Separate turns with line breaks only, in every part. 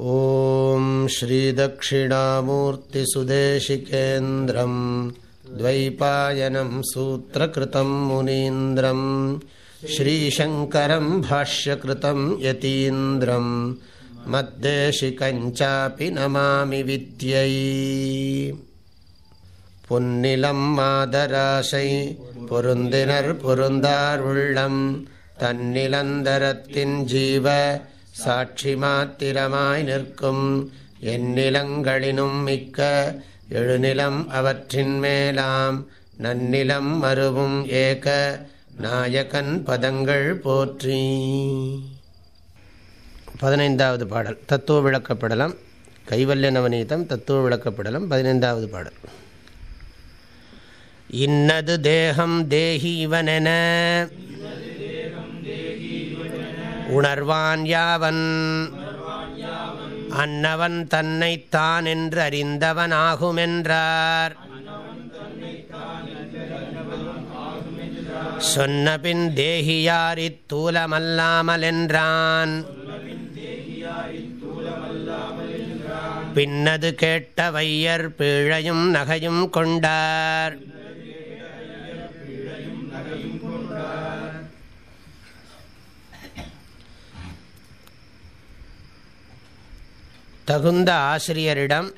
ॐ श्रीदक्षिणामूर्तिसुदेशिकेन्द्रं द्वैपायनं सूत्रकृतं मुनीन्द्रम् श्रीशङ्करं भाष्यकृतं यतीन्द्रं मद्देशिकञ्चापि नमामि विद्यै। पुन्निलं मादराशै पुरुन्दिनर्पुरुन्दारुळं तन्निलम् दरतिञ्जीव சாட்சி மாத்திரமாய் நிற்கும் எந்நிலங்களினும் மிக்க எழுநிலம் அவற்றின் மேலாம் நன்னிலம் மறுவும் ஏக நாயகன் பதங்கள் போற்றி. பதினைந்தாவது பாடல். தத்துவ விளக்கப்படலம். கைவல்ய நவநீதம் தத்துவ விளக்கப்படலம் பதினைந்தாவது பாடல். இன்னது தேகம் தேகி இவனென உணர்வான் யாவன். அன்னவன் தன்னைத்தான் என்று அறிந்தவனாகுமென்றார். சொன்னபின் தேகியார் இத்தூலமல்லாமல் என்றான் பின்னது கேட்ட வையர் பிழையும் நகையும் கொண்டார். தகுந்த ஆசிரியரிடம்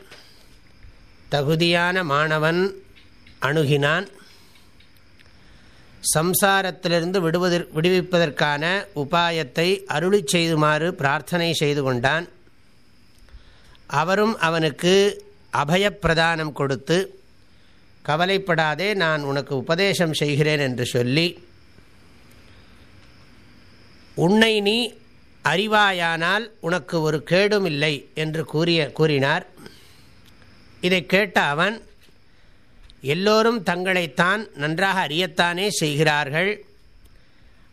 தகுதியான மாணவன் அணுகினான். சம்சாரத்திலிருந்து விடுவதற் விடுவிப்பதற்கான உபாயத்தை அருளி செய்துமாறு பிரார்த்தனை செய்து கொண்டான். அவரும் அவனுக்கு அபயப்பிரதானம் கொடுத்து கவலைப்படாதே நான் உனக்கு உபதேசம் செய்கிறேன் என்று சொல்லி உன்னை நீ அறிவாயானால் உனக்கு ஒரு கேடும் இல்லை என்று கூறிய கூறினார். இதை கேட்ட அவன் எல்லோரும் தங்களைத்தான் நன்றாக அறியத்தானே செய்கிறார்கள்.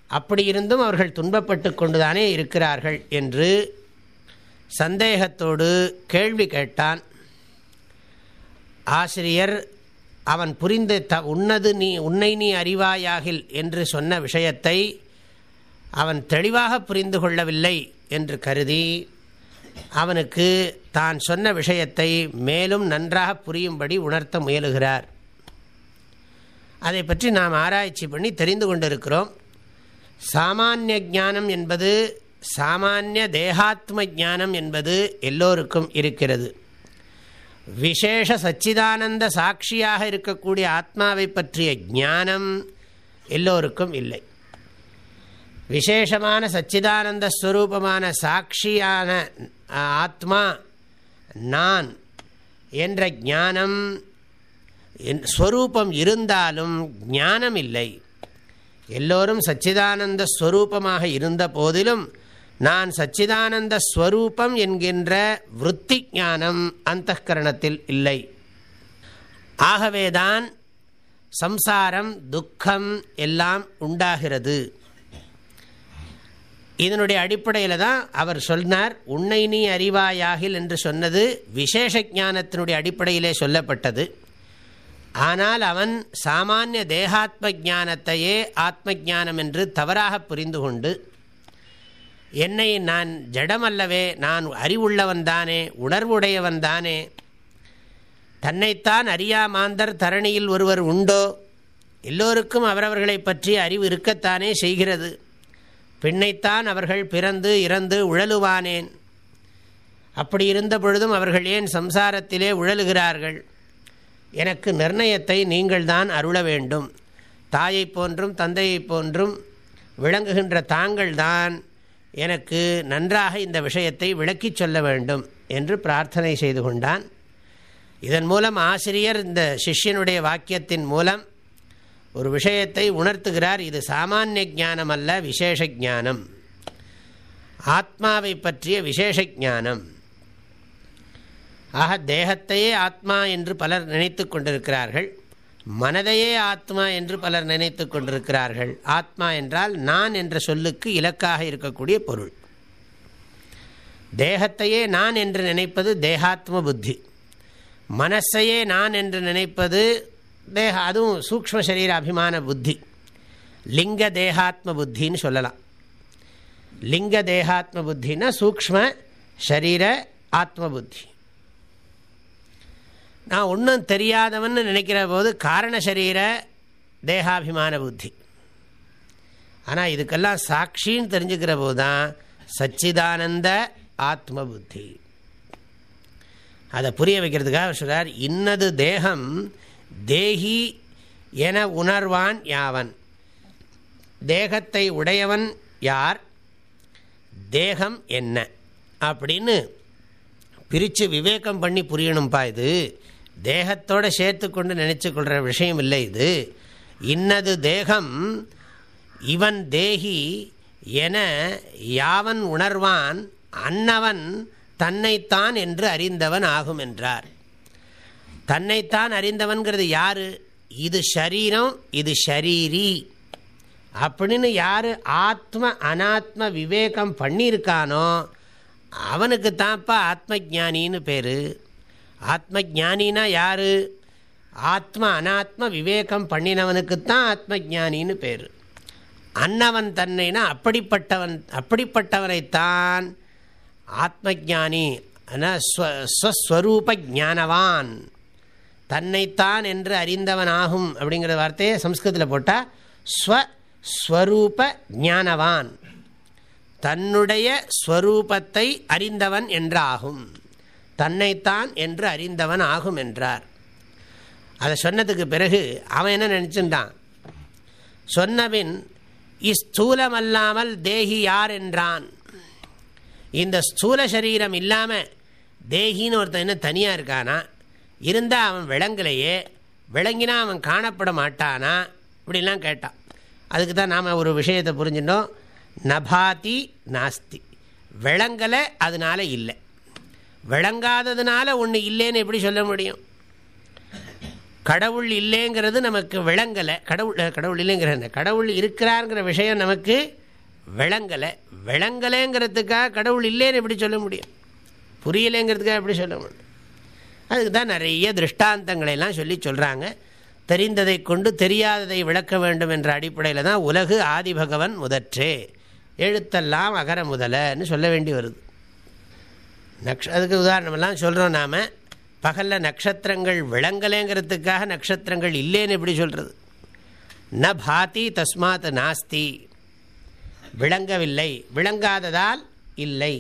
அப்படி இருந்தும் அவர்கள் துன்பப்பட்டு கொண்டுதானே இருக்கிறார்கள் என்று சந்தேகத்தோடு கேள்வி கேட்டான். ஆசிரியர் அவன் புரிந்து த உன்னது நீ உன்னை நீ அறிவாயாகில் என்று சொன்ன விஷயத்தை அவன் தெளிவாக புரிந்து கொள்ளவில்லை என்று கருதி அவனுக்கு தான் சொன்ன விஷயத்தை மேலும் நன்றாக புரியும்படி உணர்த்த முயலுகிறார். அதை பற்றி நாம் ஆராய்ச்சி பண்ணி தெரிந்து கொண்டிருக்கிறோம். சாமானிய ஞானம் என்பது சாமானிய தேகாத்ம ஞானம் என்பது எல்லோருக்கும் இருக்கிறது. விசேஷ சச்சிதானந்த சாட்சியாக இருக்கக்கூடிய ஆத்மாவை பற்றிய ஞானம் எல்லோருக்கும் இல்லை. விசேஷமான சச்சிதானந்த ஸ்வரூபமான சாட்சியான ஆத்மா நான் என்ற ஞானம் ஸ்வரூபம் இருந்தாலும் ஞானம் இல்லை எல்லோரும் சச்சிதானந்த ஸ்வரூபமாக இருந்த போதிலும் நான் சச்சிதானந்த ஸ்வரூபம் என்கின்ற விற்பி ஞானம் அந்த கரணத்தில் இல்லை ஆகவேதான் சம்சாரம் துக்கம் எல்லாம் உண்டாகிறது இதனுடைய அடிப்படையில் தான் அவர் சொன்னார் உன்னை நீ அறிவாயாகில் என்று சொன்னது விசேஷ ஞானத்தினுடைய அடிப்படையிலே சொல்லப்பட்டது. ஆனால் அவன் சாமானிய தேகாத்ம ஜானத்தையே ஆத்ம ஜானம் என்று தவறாக புரிந்து கொண்டு என்னை நான் ஜடமல்லவே நான் அறிவுள்ளவன் தானே உணர்வுடையவன் தானே தன்னைத்தான் அறியா மாந்தர் தரணியில் ஒருவர் உண்டோ? எல்லோருக்கும் அவரவர்களை பற்றி அறிவு இருக்கத்தானே செய்கிறது. பின்னைத்தான் அவர்கள் பிறந்து இறந்து உழலுவானேன். அப்படி இருந்த பொழுதும் அவர்கள் ஏன் சம்சாரத்திலே உழலுகிறார்கள்? எனக்கு நிர்ணயத்தை நீங்கள்தான் அருள வேண்டும். தாயை போன்றும் தந்தையை போன்றும் விளங்குகின்ற தாங்கள்தான் எனக்கு நன்றாக இந்த விஷயத்தை விளக்கிச் சொல்ல வேண்டும் என்று பிரார்த்தனை செய்து கொண்டான். இதன் மூலம் ஆசிரியர் இந்த சிஷ்யனுடைய வாக்கியத்தின் மூலம் ஒரு விஷயத்தை உணர்த்துகிறார். இது சாமானிய ஜானம் அல்ல விசேஷ ஜானம் ஆத்மாவை பற்றிய விசேஷ ஜானம் ஆக தேகத்தையே ஆத்மா என்று பலர் நினைத்து கொண்டிருக்கிறார்கள். மனதையே ஆத்மா என்று பலர் நினைத்து கொண்டிருக்கிறார்கள். ஆத்மா என்றால் நான் என்ற சொல்லுக்கு இலக்காக இருக்கக்கூடிய பொருள். தேகத்தையே நான் என்று நினைப்பது தேகாத்ம புத்தி. மனசையே நான் என்று நினைப்பது தேக அதுவும் சூக்ம சரீர அபிமான புத்தி லிங்க தேகாத்ம புத்தின்னு சொல்லலாம் லிங்க தேகாத்ம புத்தின்னா சூக்ம சரீர ஆத்ம புத்தி நான் ஒன்றும் தெரியாதவன்னு நினைக்கிற போது காரண சரீர தேகாபிமான புத்தி ஆனால் இதுக்கெல்லாம் சாட்சின்னு தெரிஞ்சுக்கிற போது தான் சச்சிதானந்த ஆத்ம புத்தி அதை புரிய வைக்கிறதுக்காக சொல்கிறார் இன்னது தேகம் தேகி என உணர்வான் யாவன்? தேகத்தை உடையவன் யார்? தேகம் என்ன? அப்படின்னு பிரித்து விவேகம் பண்ணி புரியணும்ப்பா இது. தேகத்தோடு சேர்த்து கொண்டு நினச்சி கொள்கிற விஷயம் இல்லை இது. இன்னது தேகம் இவன் தேகி என யாவன் உணர்வான் அன்னவன் தன்னைத்தான் என்று அறிந்தவன் ஆகும் என்றார் தன்னைத்தான் அறிந்தவன்கிறது யார்? இது ஷரீரம் இது ஷரீரி. அப்படின்னு யார் ஆத்ம அனாத்ம விவேகம் பண்ணியிருக்கானோ அவனுக்கு தான்ப்பா ஆத்ம ஜானின்னு பேர். ஆத்ம ஜானினா யார்? ஆத்ம அனாத்ம விவேகம் பண்ணினவனுக்குத்தான் ஆத்ம ஜானின்னு பேர். அன்னவன் தன்னைனா அப்படிப்பட்டவன் அப்படிப்பட்டவனைத்தான் ஆத்ம ஜானி ஸ்வஸ்வரூப ஜானவான் தன்னைத்தான் என்று அறிந்தவன் ஆகும் அப்படிங்கிற வார்த்தையை சம்ஸ்கிருதத்தில் போட்டால் ஸ்வஸ்வரூப ஞானவான். தன்னுடைய ஸ்வரூபத்தை அறிந்தவன் என்றாகும். தன்னைத்தான் என்று அறிந்தவன் ஆகும் என்றார். அதை சொன்னதுக்கு பிறகு அவன் என்ன நினச்சிட்டான் சொன்னபின் இஸ்தூலமல்லாமல் தேகி யார் என்றான். இந்த ஸ்தூல சரீரம் இல்லாமல் தேகின்னு ஒருத்தன் என்ன தனியாக இருக்கானா? இருந்தால் அவன் விளங்கலையே விளங்கினா அவன் காணப்பட மாட்டானா? இப்படிலாம் கேட்டான். அதுக்கு தான் நாம் ஒரு விஷயத்தை புரிஞ்சிட்டோம். நபாதி நாஸ்தி. விளங்கலை அதனால் இல்லை. விளங்காததுனால ஒன்று இல்லைன்னு எப்படி சொல்ல முடியும்? கடவுள் இல்லைங்கிறது நமக்கு விளங்கலை. கடவுள் கடவுள் இல்லைங்கிற கடவுள் இருக்கிறாருங்கிற விஷயம் நமக்கு விளங்கலை. விளங்கலைங்கிறதுக்காக கடவுள் இல்லைன்னு எப்படி சொல்ல முடியும்? புரியலைங்கிறதுக்காக எப்படி சொல்ல முடியும்? அதுக்கு தான் நிறைய திருஷ்டாந்தங்களையெல்லாம் சொல்லி சொல்கிறாங்க தெரிந்ததை கொண்டு தெரியாததை விளக்க வேண்டும் என்ற அடிப்படையில் தான் உலகு ஆதிபகவன் முதற்றே. எழுத்தெல்லாம் அகர முதலன்னு சொல்ல வேண்டி வருது. நக்ஷ அதுக்கு உதாரணமெல்லாம் சொல்கிறோம் நாம். பகலில் நட்சத்திரங்கள் விளங்கலைங்கிறதுக்காக நட்சத்திரங்கள் இல்லைன்னு எப்படி சொல்கிறது ந பாதி தஸ்மாத் நாஸ்தி. விளங்கவில்லை. விளங்காததால் இல்லை.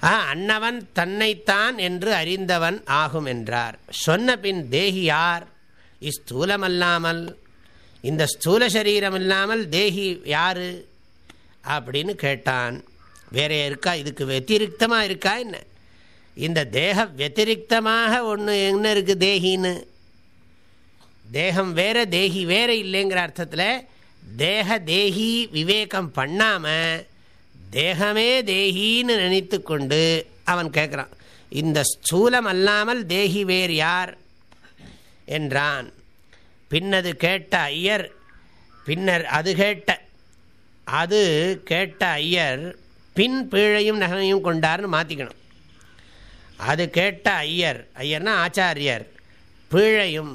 அன்னவன் தன்னைத்தான் என்று அறிந்தவன் ஆகும் என்றார் சொன்ன பின் தேகி யார்? இஸ்தூலமல்லாமல் இந்த ஸ்தூல சரீரம் இல்லாமல் தேகி யாரு? அப்படின்னு கேட்டான். வேற இருக்கா இதுக்கு வத்திரிக்தமாக இருக்கா என்ன? இந்த தேக வத்திரிக்தமாக ஒன்று என்ன இருக்குது தேகின்னு? தேகம் வேற தேகி வேற இல்லைங்கிற அர்த்தத்தில் தேக தேகி விவேகம் பண்ணாமல் தேகமே தேகின்னு நினைத்து கொண்டு அவன் கேட்குறான் இந்த ஸ்தூலம் அல்லாமல் தேகி வேர் யார்? என்றான். பின்னது கேட்ட ஐயர் பின்னர் அது கேட்ட அது கேட்ட ஐயர் பின் பீழையும் நகையும் கொண்டார்னு மாற்றிக்கணும் அது கேட்ட ஐயர் ஐயர்னா ஆச்சாரியர் பீழையும்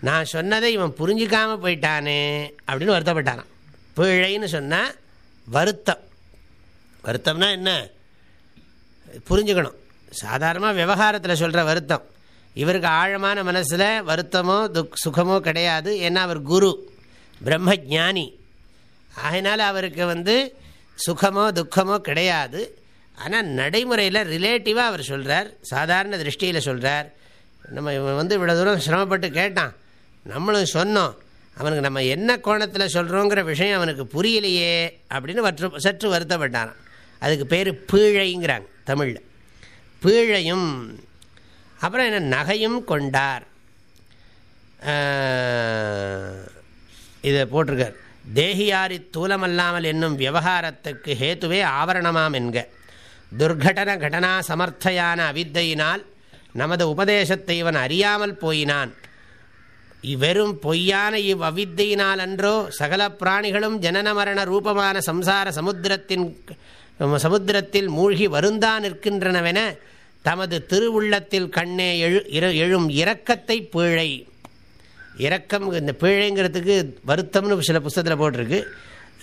நான் சொன்னதை இவன் புரிஞ்சிக்காமல் போயிட்டானே அப்படின்னு வருத்தப்பட்டானான் பீழைன்னு சொன்னால் வருத்தம். வருத்தம்னா என்ன? புரிஞ்சுக்கணும். சாதாரணமாக விவகாரத்தில் சொல்கிற வருத்தம். இவருக்கு ஆழமான மனசில் வருத்தமோ துக் சுகமோ கிடையாது. ஏன்னா அவர் குரு பிரம்ம ஜானி ஆகினால அவருக்கு வந்து சுகமோ துக்கமோ கிடையாது. ஆனால் நடைமுறையில் ரிலேட்டிவாக அவர் சொல்கிறார் சாதாரண திருஷ்டியில் சொல்கிறார் நம்ம இவன் வந்து இவ்வளோ தூரம் சிரமப்பட்டு கேட்டான். நம்மளும் சொன்னோம். அவனுக்கு நம்ம என்ன கோணத்தில் சொல்கிறோங்கிற விஷயம் அவனுக்கு புரியலையே அப்படின்னு வற்று சற்று வருத்தப்பட்டான் அதுக்கு பேர் பீழைங்கிறாங்க தமிழில். பீழையும் அப்புறம் என்ன நகையும் கொண்டார். இதை போட்டிருக்கார். தேகியாரி தூலமல்லாமல் என்னும் விவகாரத்துக்கு ஹேத்துவே ஆவரணமாம் என்க. துர்கடன கடனா சமர்த்தையான அவித்தையினால் நமது உபதேசத்தை இவன் அறியாமல் போயினான். இவ்வெறும் பொய்யான இவ் அவித்தையினால் அன்றோ சகல பிராணிகளும் ஜனன மரண ரூபமான சம்சார சமுத்திரத்தின் சமுத்திரத்தில் மூழ்கி வருந்தா நிற்கின்றனவென தமது திருவுள்ளத்தில் கண்ணே எழு எழும் இரக்கத்தை பீழை. இரக்கம் இந்த பீழைங்கிறதுக்கு வருத்தம்னு சில புஸ்தத்தில் போட்டிருக்கு.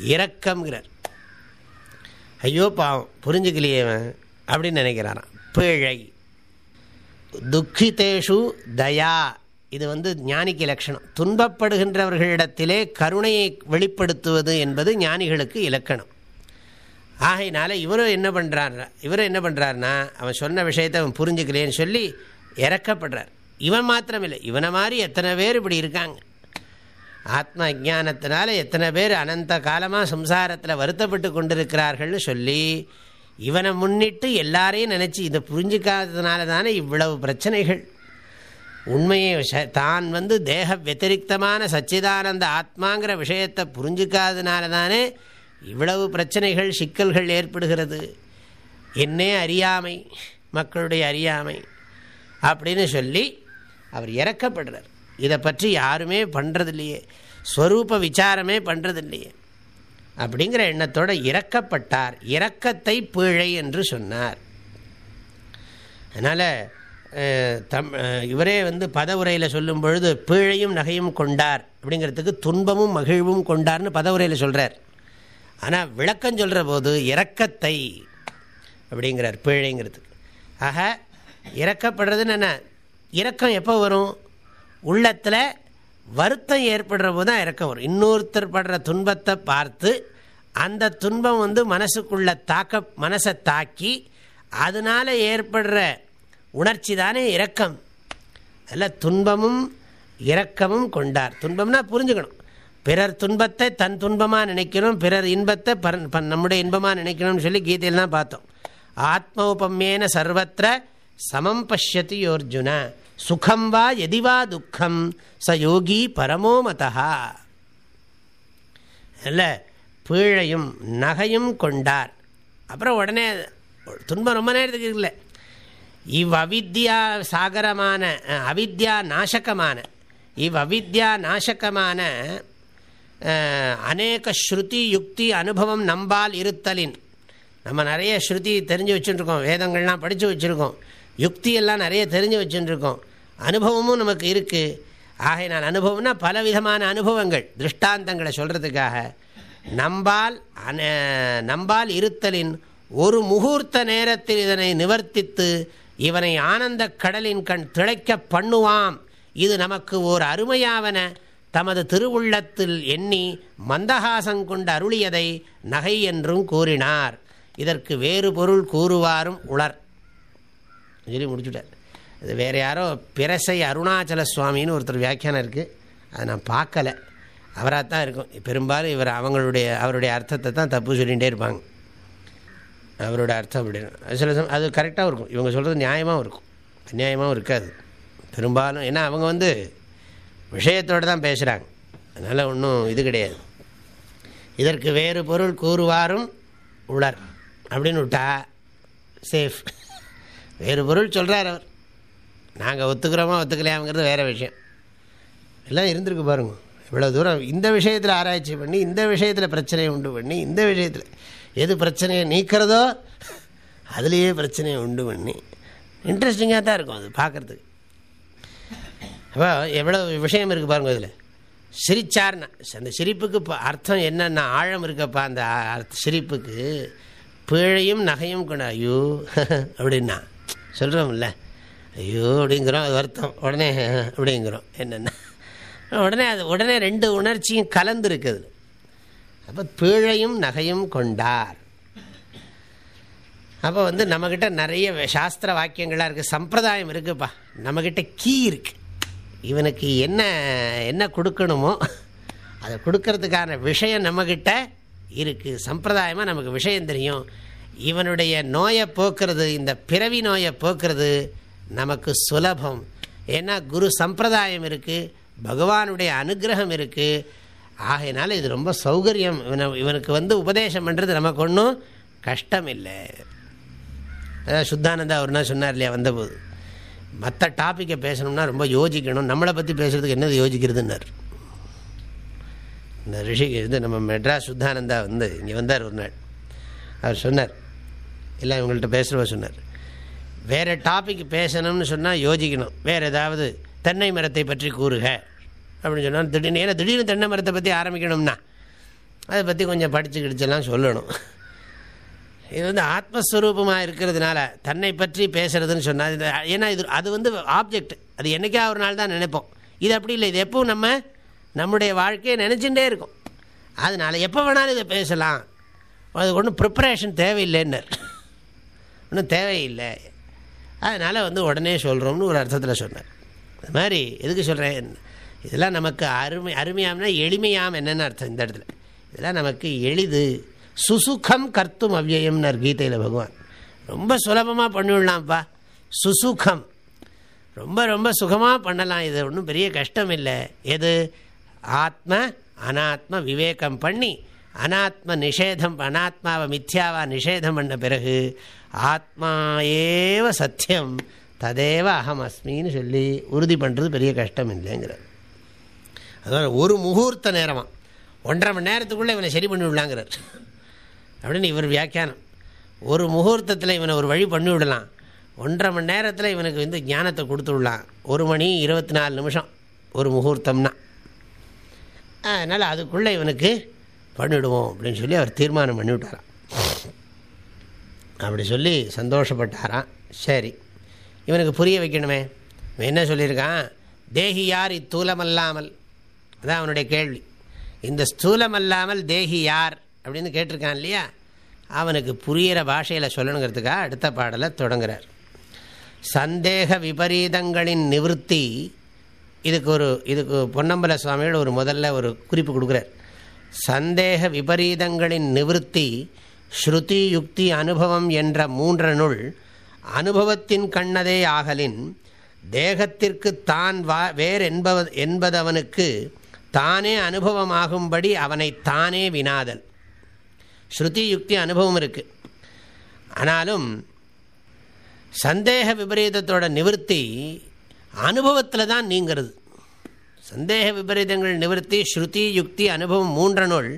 இரக்கம்ங்கிறார். ஐயோ பாவம் புரிஞ்சுக்கலையே அப்படின்னு நினைக்கிறாராம். பிழை. துக்கிதேஷு தயா. இது வந்து ஞானிக்கு இலக்கணம். துன்பப்படுகின்றவர்களிடத்திலே கருணையை வெளிப்படுத்துவது என்பது ஞானிகளுக்கு இலக்கணம். ஆகையினால இவரும் என்ன பண்ணுறார் இவரும் என்ன பண்ணுறாருனா அவன் சொன்ன விஷயத்தை அவன் புரிஞ்சுக்கலேன்னு சொல்லி இறக்கப்படுறார். இவன் மாத்திரமில்லை இவனை மாதிரி எத்தனை பேர் இப்படி இருக்காங்க. ஆத்ம அஜானத்தினால எத்தனை பேர் அனந்த காலமாக சம்சாரத்தில் வருத்தப்பட்டு கொண்டிருக்கிறார்கள்னு சொல்லி இவனை முன்னிட்டு எல்லாரையும் நினச்சி இதை புரிஞ்சிக்காததுனால தானே இவ்வளவு பிரச்சனைகள். உண்மையை தான் வந்து தேக வத்திரிகமான சச்சிதானந்த ஆத்மாங்கிற விஷயத்தை புரிஞ்சிக்காததுனால தானே இவ்வளவு பிரச்சனைகள் சிக்கல்கள் ஏற்படுகிறது. என்னே அறியாமை மக்களுடைய அறியாமை அப்படின்னு சொல்லி அவர் இறக்கப்படுறார். இதை பற்றி யாருமே பண்ணுறதில்லையே ஸ்வரூப விசாரமே பண்ணுறதில்லையே அப்படிங்கிற எண்ணத்தோடு இறக்கப்பட்டார். இரக்கத்தை பீழை என்று சொன்னார். அதனால் தம் இவரே வந்து பதவுரையில் சொல்லும் பொழுது பீழையும் நகையும் கொண்டார் அப்படிங்கிறதுக்கு துன்பமும் மகிழ்வும் கொண்டார்னு பதவுரையில் சொல்கிறார் ஆனால் விளக்கம் சொல்கிற போது இரக்கத்தை அப்படிங்கிறார் பிழைங்கிறது. ஆக இறக்கப்படுறதுன்னு என்ன? இறக்கம் எப்போ வரும்? உள்ளத்தில் வருத்தம் ஏற்படுற போது தான் இறக்கம் வரும். இன்னொருத்தர் படுற துன்பத்தை பார்த்து அந்த துன்பம் வந்து மனசுக்குள்ள தாக்க மனசை தாக்கி அதனால் ஏற்படுற உணர்ச்சி தானே இரக்கம். அதில் துன்பமும் இரக்கமும் கொண்டார். துன்பம்னா புரிஞ்சுக்கணும். பிறர் துன்பத்தை தன் துன்பமாக நினைக்கணும் பிறர் இன்பத்தை நம்முடைய இன்பமாக நினைக்கணும்னு சொல்லி கீதையில் தான் பார்த்தோம். ஆத்மோபமேன சர்வத்திர சமம் பசியதி யோர்ஜுன. சுகம் வா எதிவா துக்கம். ச யோகி பரமோமதா இல்லை பீழையும் நகையும் கொண்டார். அப்புறம் உடனே துன்பம் ரொம்ப நேரத்துக்கு இல்லை. இவ் அவித்யா சாகரமான அவித்யா நாசகமான இவ் அவித்யா நாசகமான அநேக ஸ்ருதி யுக்தி அனுபவம் நம்பால் இருத்தலின். நம்ம நிறைய ஸ்ருதி தெரிஞ்சு வச்சுருக்கோம். வேதங்கள்லாம் படித்து வச்சுருக்கோம். யுக்தியெல்லாம் நிறைய தெரிஞ்சு வச்சுருக்கோம். அனுபவமும் நமக்கு இருக்குது ஆகையினால் அனுபவம்னா பலவிதமான அனுபவங்கள். திருஷ்டாந்தங்களை சொல்கிறதுக்காக நம்பால் நம்பால் இருத்தலின் ஒரு முகூர்த்த நேரத்தில் இதனை நிவர்த்தித்து இவனை ஆனந்த கடலின் கண் திளைக்க பண்ணுவாம். இது நமக்கு ஓர் அருமையாவன தமது திருவுள்ளத்தில் எண்ணி மந்தகாசங்கொண்டு அருளியதை நகை என்றும் கூறினார். இதற்கு வேறு பொருள் கூறுவாரும் உளர். சொல்லி முடிச்சுட்டார் அது வேறு யாரோ பிரசை அருணாச்சல சுவாமின்னு ஒருத்தர் வியாக்கியானம் இருக்குது அதை நான் பார்க்கலை. அவராக தான் இருக்கும். பெரும்பாலும் இவர் அவங்களுடைய அவருடைய அர்த்தத்தை தான் தப்பு சொல்லிகிட்டே இருப்பாங்க. அவரோட அர்த்தம் அப்படின்னு சில சமயம் அது கரெக்டாகவும் இருக்கும். இவங்க சொல்கிறது நியாயமாகவும் இருக்கும். அந்நியாயமாகவும் இருக்காது. பெரும்பாலும் ஏன்னா அவங்க வந்து விஷயத்தோடு தான் பேசுகிறாங்க அதனால் ஒன்றும் இது கிடையாது. இதற்கு வேறு பொருள் கூறுவாரும் உளர். அப்படின்னு விட்டா சேஃப் வேறு பொருள் சொல்கிறார் அவர். நாங்கள் ஒத்துக்கிறோமா ஒத்துக்கலையாங்கிறது வேறு விஷயம். எல்லாம் இருந்திருக்கு பாருங்க. இவ்வளோ தூரம் இந்த விஷயத்தில் ஆராய்ச்சி பண்ணி இந்த விஷயத்தில் பிரச்சனையை உண்டு பண்ணி இந்த விஷயத்தில் எது பிரச்சனையை நீக்கிறதோ அதுலேயே பிரச்சனையை உண்டு பண்ணி. இன்ட்ரெஸ்டிங்காக தான் இருக்கும் அது பார்க்குறதுக்கு. அப்போ எவ்வளோ விஷயம் இருக்குது பாருங்க இதில். சிரிச்சார்னா அந்த சிரிப்புக்கு இப்போ அர்த்தம் என்னென்ன ஆழம் இருக்கப்பா அந்த சிரிப்புக்கு பிழையும் நகையும் கொண்ட ஐயோ அப்படின்னா. சொல்கிறோம்ல ஐயோ அப்படிங்கிறோம் அது வருத்தம். உடனே அப்படிங்கிறோம். என்னென்ன உடனே அது உடனே ரெண்டு உணர்ச்சியும் கலந்து இருக்குது அப்போ பிழையும் நகையும் கொண்டார். அப்போ வந்து நம்மக்கிட்ட நிறைய சாஸ்திர வாக்கியங்களாக இருக்குது சம்பிரதாயம் இருக்குப்பா. நம்மக்கிட்ட கீ இருக்குது இவனுக்கு என்ன என்ன கொடுக்கணுமோ அதை கொடுக்கறதுக்கான விஷயம் நம்மக்கிட்ட இருக்குது சம்பிரதாயமாக நமக்கு விஷயம் தெரியும். இவனுடைய நோயை போக்குறது இந்த பிறவி நோயை போக்குறது நமக்கு சுலபம். ஏன்னா குரு சம்பிரதாயம் இருக்குது பகவானுடைய அனுகிரகம் இருக்குது ஆகையினால இது ரொம்ப சௌகரியம். இவனை இவனுக்கு வந்து உபதேசம் பண்ணுறது நமக்கு ஒன்றும் கஷ்டம் இல்லை அதான் சுத்தானந்தா ஒரு நாள் சொன்னார் இல்லையா வந்தபோது? மற்ற டாப்பிக்கை பேசணும்னா ரொம்ப யோசிக்கணும். நம்மளை பற்றி பேசுகிறதுக்கு என்னது யோசிக்கிறதுன்னார். இந்த ரிஷி இது நம்ம மெட்ராஸ் சுத்தானந்தா வந்து இங்கே வந்தார் ஒரு நாள். அவர் சொன்னார். இல்லை இவங்கள்ட்ட பேசுகிறவ சொன்னார். வேறு டாபிக் பேசணும்னு சொன்னால் யோசிக்கணும். வேறு ஏதாவது தென்னை மரத்தை பற்றி கூறுக. அப்படின்னு சொன்னால் திடீர்னு ஏன்னா திடீர்னு தென்னை மரத்தை பற்றி ஆரம்பிக்கணும்னா அதை பற்றி கொஞ்சம் படித்து கிடிச்செல்லாம் சொல்லணும். இது வந்து ஆத்மஸ்வரூபமாக இருக்கிறதுனால தன்னை பற்றி பேசுறதுன்னு சொன்னால் இது ஏன்னா இது அது வந்து ஆப்ஜெக்ட் அது என்றைக்கா ஒரு நாள் தான் நினைப்போம். இது அப்படி இல்லை. இது எப்பவும் நம்ம நம்முடைய வாழ்க்கையை நினச்சிகிட்டே இருக்கும். அதனால் எப்போ வேணாலும் இதை பேசலாம். அது ஒன்றும் ப்ரிப்பரேஷன் தேவையில்லைன்னு ஒன்றும் தேவையில்லை. அதனால் வந்து உடனே சொல்கிறோம்னு ஒரு அர்த்தத்தில் சொன்னார். அது மாதிரி எதுக்கு சொல்கிறேன் இதெல்லாம் நமக்கு அருமை அருமையாம்னா எளிமையாம் என்னென்னு அர்த்தம் இந்த இடத்துல. இதெல்லாம் நமக்கு எளிது. சுசுகம் கர்த்தும் அவ்வியம்னார் கீதையில் பகவான். ரொம்ப சுலபமாக பண்ணிவிடலாம்ப்பா. சுசுகம். ரொம்ப ரொம்ப சுகமாக பண்ணலாம். இது ஒன்றும் பெரிய கஷ்டம் இல்லை எது? ஆத்ம அனாத்ம விவேகம் பண்ணி அனாத்ம நிஷேதம் அனாத்மாவை மித்யாவா நிஷேதம் பண்ண பிறகு ஆத்மா ஏவ சத்தியம் ததேவ அகம் அஸ்மின்னு சொல்லி உறுதி பண்ணுறது பெரிய கஷ்டம் இல்லைங்கிறார் அதனால் ஒரு முகூர்த்த நேரமாக ஒன்றரை மணி நேரத்துக்குள்ளே இவனை சரி பண்ணி விடலாங்கிறார். அப்படின்னு இவர் வியாக்கியானம். ஒரு முகூர்த்தத்தில் இவனை ஒரு வழி பண்ணி விடலாம் ஒன்றரை மணி நேரத்தில் இவனுக்கு வந்து ஞானத்தை கொடுத்து விடலாம் ஒரு மணி இருபத்தி நாலு நிமிஷம் ஒரு முகூர்த்தம்னா. அதனால் அதுக்குள்ளே இவனுக்கு பண்ணிவிடுவோம் அப்படின்னு சொல்லி அவர் தீர்மானம் பண்ணிவிட்டாராம். அப்படி சொல்லி சந்தோஷப்பட்டாராம். சரி. இவனுக்கு புரிய வைக்கணுமே. இவன் என்ன சொல்லியிருக்கான்? தேகி யார் இத்தூலமல்லாமல். அதான் அவனுடைய கேள்வி. இந்த ஸ்தூலமல்லாமல் தேகி யார் அப்படின்னு கேட்டிருக்கான் இல்லையா? அவனுக்கு புரிகிற பாஷையில் சொல்லணுங்கிறதுக்காக அடுத்த பாடலை தொடங்குறார். சந்தேக விபரீதங்களின் நிவர்த்தி இதுக்கு ஒரு இதுக்கு பொன்னம்பல சுவாமிகள் ஒரு முதல்ல ஒரு குறிப்பு கொடுக்குறார். சந்தேக விபரீதங்களின் நிவர்த்தி ஸ்ருதி யுக்தி அனுபவம் என்ற மூன்றனுள் அனுபவத்தின் கண்ணதே ஆகலின் தேகத்திற்கு தான் வா வேறு என்பவ என்பதவனுக்கு தானே அனுபவமாகும்படி அவனை தானே வினாதல். ஸ்ருதி யுக்தி அனுபவம் இருக்குது ஆனாலும் சந்தேக விபரீதத்தோட நிவர்த்தி அனுபவத்தில் தான் நீங்கிறது. சந்தேக விபரீதங்கள் நிவர்த்தி ஸ்ருதி யுக்தி அனுபவம் மூன்றனுள்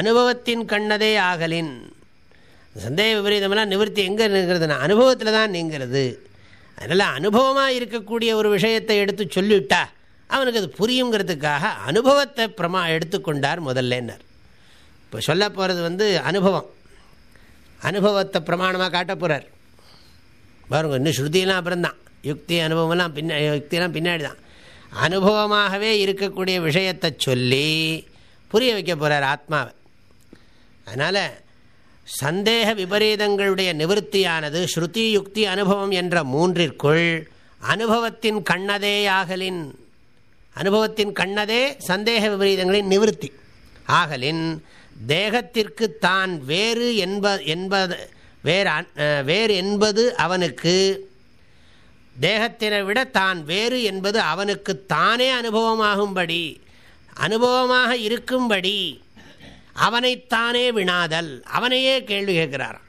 அனுபவத்தின் கண்ணதே ஆகலின். சந்தேக விபரீதமெல்லாம் நிவர்த்தி எங்கே நிற்கிறதுனா அனுபவத்தில் தான் நீங்கிறது. அதனால் அனுபவமாக இருக்கக்கூடிய ஒரு விஷயத்தை எடுத்து சொல்லிவிட்டா அவனுக்கு அது புரியுங்கிறதுக்காக அனுபவத்தை பிரமா எடுத்துக்கொண்டார் முதல்லன்னர். இப்போ சொல்ல போகிறது வந்து அனுபவம். அனுபவத்தை பிரமாணமாக காட்ட போகிறார் பாருங்க இன்னும் ஸ்ருதியெல்லாம் அப்புறம் தான் யுக்தி அனுபவம்லாம் பின்னா யுக்தியெல்லாம் பின்னாடி தான் அனுபவமாகவே இருக்கக்கூடிய விஷயத்தை சொல்லி புரிய வைக்க போகிறார் ஆத்மாவை. அதனால் சந்தேக விபரீதங்களுடைய நிவர்த்தியானது ஸ்ருதி யுக்தி அனுபவம் என்ற மூன்றிற்குள் அனுபவத்தின் கண்ணதேயாகலின் அனுபவத்தின் கண்ணதே சந்தேக விபரீதங்களின் நிவர்த்தி. ஆகலின் தேகத்திற்கு தான் வேறு என்ப என்பது வேறு வேறு என்பது அவனுக்கு தேகத்தினை விட தான் வேறு என்பது அவனுக்கு தானே அனுபவமாகும்படி அனுபவமாக இருக்கும்படி அவனைத்தானே வினாதல். அவனையே கேள்வி கேட்கிறாராம்.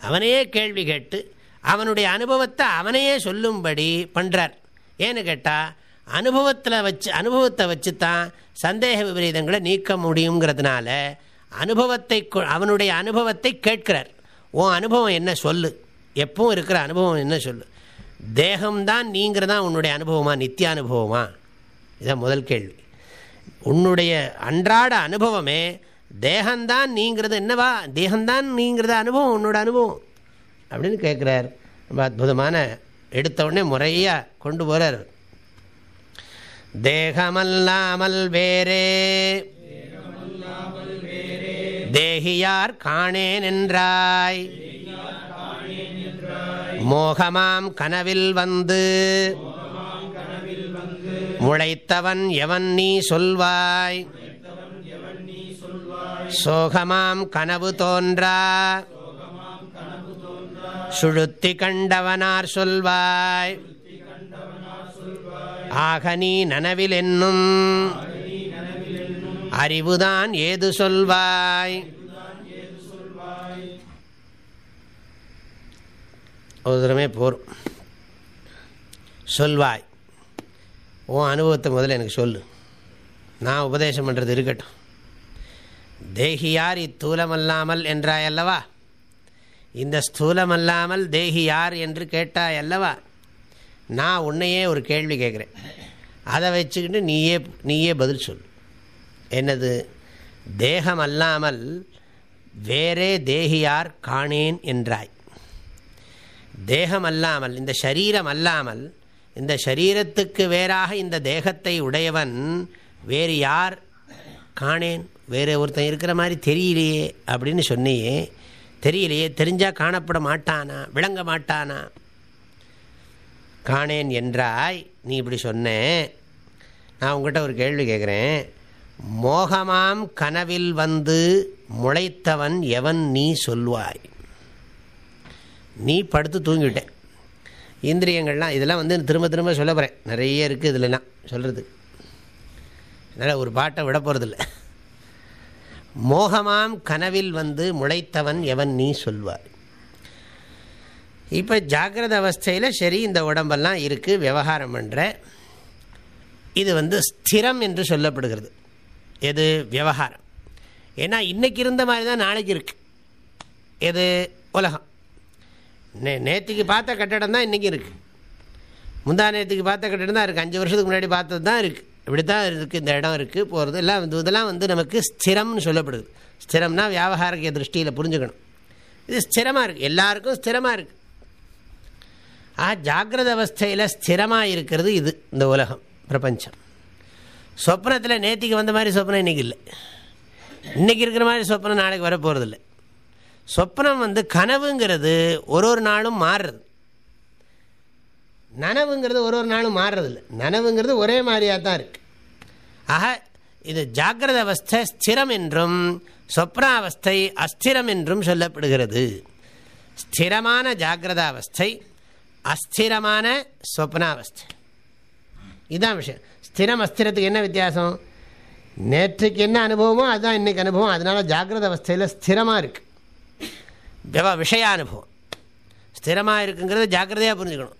அவனையே கேள்வி கேட்டு அவனுடைய அனுபவத்தை அவனையே சொல்லும்படி பண்ணுறார் ஏன்னு கேட்டால் அனுபவத்தில் வச்சு அனுபவத்தை வச்சு தான் சந்தேக விபரீதங்களை நீக்க முடியுங்கிறதுனால அனுபவத்தை அவனுடைய அனுபவத்தை கேட்கிறார். உன் அனுபவம் என்ன சொல்லு. எப்பவும் இருக்கிற அனுபவம் என்ன சொல்லு. தேகம்தான் நீங்கிறதான் உன்னுடைய அனுபவமா நித்திய அனுபவமா? இதான் முதல் கேள்வி. உன்னுடைய அன்றாட அனுபவமே தேகம்தான் நீங்கிறது. என்னவா? தேகம்தான் நீங்கிறது அனுபவம் உன்னோட அனுபவம். அப்படின்னு கேட்குறார். ரொம்ப அற்புதமான எடுத்த உடனே முறையாக கொண்டு போகிறார் தேகமல்லாமல் வேறே. தேகியார் காணேன் என்றாய் மோகமாம் கனவில் வந்து. முளைத்தவன் எவன் நீ சொல்வாய். சோகமாம் கனவு தோன்றா. சுழுத்தி கண்டவனார் சொல்வாய். ஆகனி நனவில் என்னும் அறிவுதான் ஏது சொல்வாய்? ஒரு தரமே போரும் சொல்வாய். உன் அனுபவத்தை முதல்ல எனக்கு சொல்லு. நான் உபதேசம் பண்ணுறது இருக்கட்டும். தேகியார் இத்தூலமல்லாமல் என்றாய் அல்லவா இந்த ஸ்தூலமல்லாமல் தேகி யார் என்று கேட்டாய் அல்லவா நான் உன்னையே ஒரு கேள்வி கேட்குறேன். அதை வச்சுக்கிட்டு நீயே நீயே பதில் சொல் என்னது? தேகம் அல்லாமல் வேறே தேகியார் காணேன் என்றாய். தேகம் அல்லாமல் இந்த சரீரம் அல்லாமல் இந்த சரீரத்துக்கு வேறாக இந்த தேகத்தை உடையவன் வேறு யார்? காணேன். வேறு ஒருத்தன் இருக்கிற மாதிரி தெரியலையே அப்படின்னு சொன்னியே தெரியலையே தெரிஞ்சால் காணப்பட மாட்டானா? விளங்க மாட்டானா? காணேன் என்றாய். நீ இப்படி சொன்னேன் நான் உங்கள்கிட்ட ஒரு கேள்வி கேட்குறேன் மோகமாம் கனவில் வந்து முளைத்தவன் எவன் நீ சொல்வாய்? நீ படுத்து தூங்கிவிட்டேன் இந்திரியங்கள்லாம் இதெல்லாம் வந்து திரும்ப திரும்ப சொல்ல போகிறேன் நிறைய இருக்குது இதுலலாம் சொல்கிறது அதனால் ஒரு பாட்டை விட போகிறதில்ல மோகமாம் கனவில் வந்து முளைத்தவன் எவன் நீ சொல்வாய்? இப்போ ஜாகிரத அவஸ்தையில் சரி இந்த உடம்பெல்லாம் இருக்குது விவகாரம் பண்ணுற இது வந்து ஸ்திரம் என்று சொல்லப்படுகிறது. எது? விவகாரம். ஏன்னா இன்றைக்கி இருந்த மாதிரி தான் நாளைக்கு இருக்குது எது? உலகம். நே நேற்றுக்கு பார்த்த கட்டடம் தான் இன்றைக்கி இருக்குது முந்தா நேற்றுக்கு பார்த்த கட்டடம் தான் இருக்குது அஞ்சு வருஷத்துக்கு முன்னாடி பார்த்தது தான் இருக்குது இப்படி தான் இருக்குது இந்த இடம் இருக்குது போகிறது எல்லாம் வந்து இதெல்லாம் வந்து நமக்கு ஸ்திரம்னு சொல்லப்படுது. ஸ்திரம்னா வியாபாரிக திருஷ்டியில் புரிஞ்சுக்கணும். இது ஸ்திரமாக இருக்குது எல்லாருக்கும் ஸ்திரமாக இருக்குது ஆ ஜாகிரத அவஸ்தையில் ஸ்திரமாக இருக்கிறது இது இந்த உலகம் பிரபஞ்சம். சொப்னத்தில் நேத்திக்கு வந்த மாதிரி சொப்னம் இன்றைக்கி இல்லை. இன்றைக்கி இருக்கிற மாதிரி சொப்னம் நாளைக்கு வர இல்லை சொப்னம் வந்து கனவுங்கிறது ஒரு ஒரு நாளும் மாறுறது. நனவுங்கிறது ஒரு ஒரு நாளும் மாறுறதில்ல. நனவுங்கிறது ஒரே மாதிரியாக தான் இருக்குது ஆக இது ஜாகிரத அவஸ்தை ஸ்திரம் என்றும் சொப்னாவஸ்தை அஸ்திரம் என்றும் சொல்லப்படுகிறது. ஸ்திரமான ஜாகிரதாவஸ்தை அஸ்திரமான சொப்னாவஸ்தை. இதுதான் விஷயம். ஸ்திரம் அஸ்திரத்துக்கு என்ன வித்தியாசம்? நேற்றுக்கு என்ன அனுபவமோ அதுதான் இன்றைக்கி அனுபவம். அதனால் ஜாகிரத அவஸ்தையில் ஸ்திரமாக இருக்குது விஷய அனுபவம். ஸ்திரமாக இருக்குங்கிறது ஜாக்கிரதையாக புரிஞ்சுக்கணும்.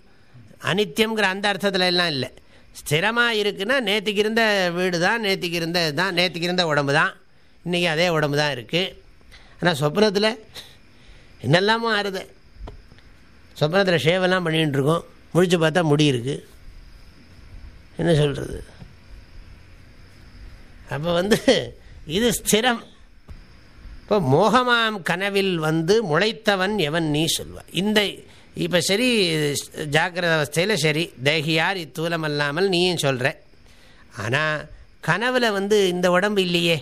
அனித்தியங்கிற அந்த அர்த்தத்தில் எல்லாம் இல்லை. ஸ்திரமாக இருக்குன்னா நேற்றுக்கு இருந்த வீடு தான் நேற்றுக்கு இருந்த தான் நேற்றுக்கு இருந்த உடம்பு தான் இன்றைக்கி அதே உடம்பு தான் இருக்குது ஆனால் சொப்னத்தில் என்னெல்லாமோ ஆறுது. சொப்னத்தில் ஷேவெல்லாம் பண்ணிகிட்டுருக்கோம் முடிச்சு பார்த்தா முடி இருக்குது என்ன சொல்கிறது அப்போ வந்து இது ஸ்திரம். இப்போ மோகமாம் கனவில் வந்து முளைத்தவன் எவன் நீ சொல்வாய். இந்த இப்போ சரி ஜாக்கிரத அவஸ்தையில் சரி தேகியார் இத்தூலம் அல்லாமல் நீயும் சொல்கிற ஆனால் கனவில் வந்து இந்த உடம்பு இல்லையே.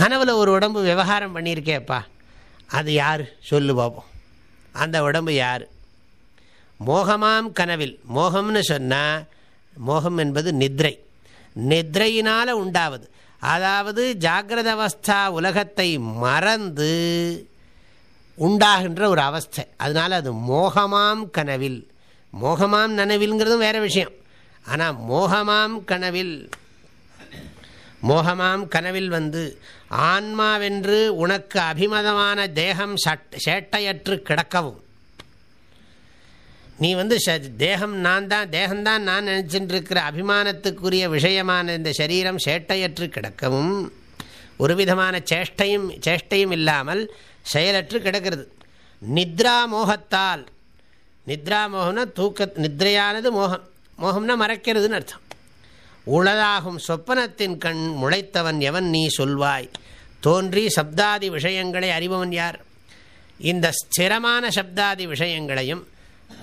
கனவில் ஒரு உடம்பு விவகாரம் பண்ணியிருக்கேப்பா. அது யார்? சொல்லு பார்ப்போம் அந்த உடம்பு யார்? மோகமாம் கனவில். மோகம்னு சொன்னால் மோகம் என்பது நித்ரை. நித்ரையினால் உண்டாவது. அதாவது ஜாகிரத அவஸ்தா உலகத்தை மறந்து உண்டாகின்ற ஒரு அவஸ்தை. அதனால் அது மோகமாம் கனவில். மோகமாம் நனவில்ங்கிறதும் வேறு விஷயம். ஆனால் மோகமாம் கனவில் மோகமாம் கனவில் வந்து ஆன்மாவென்று உனக்கு அபிமதமான தேகம் சட் சேட்டையற்று கிடக்கவும். நீ வந்து தேகம் நான் தான் தேகம்தான் நான் நினச்சிட்டு இருக்கிற அபிமானத்துக்குரிய விஷயமான இந்த சரீரம் சேட்டையற்று கிடக்கவும் ஒரு விதமான சேஷ்டையும் சேஷ்டையும் இல்லாமல் செயலற்று கிடக்கிறது. நித்ரா மோகத்தால். நித்ரா மோகம்னா தூக்க நித்ரையானது மோகம். மோகம்னா மறைக்கிறதுன்னு அர்த்தம். உளதாகும் சொப்பனத்தின் கண் முளைத்தவன் எவன் நீ சொல்வாய்? தோன்றி சப்தாதி விஷயங்களை அறிபவன் யார்? இந்த ஸ்திரமான சப்தாதி விஷயங்களையும்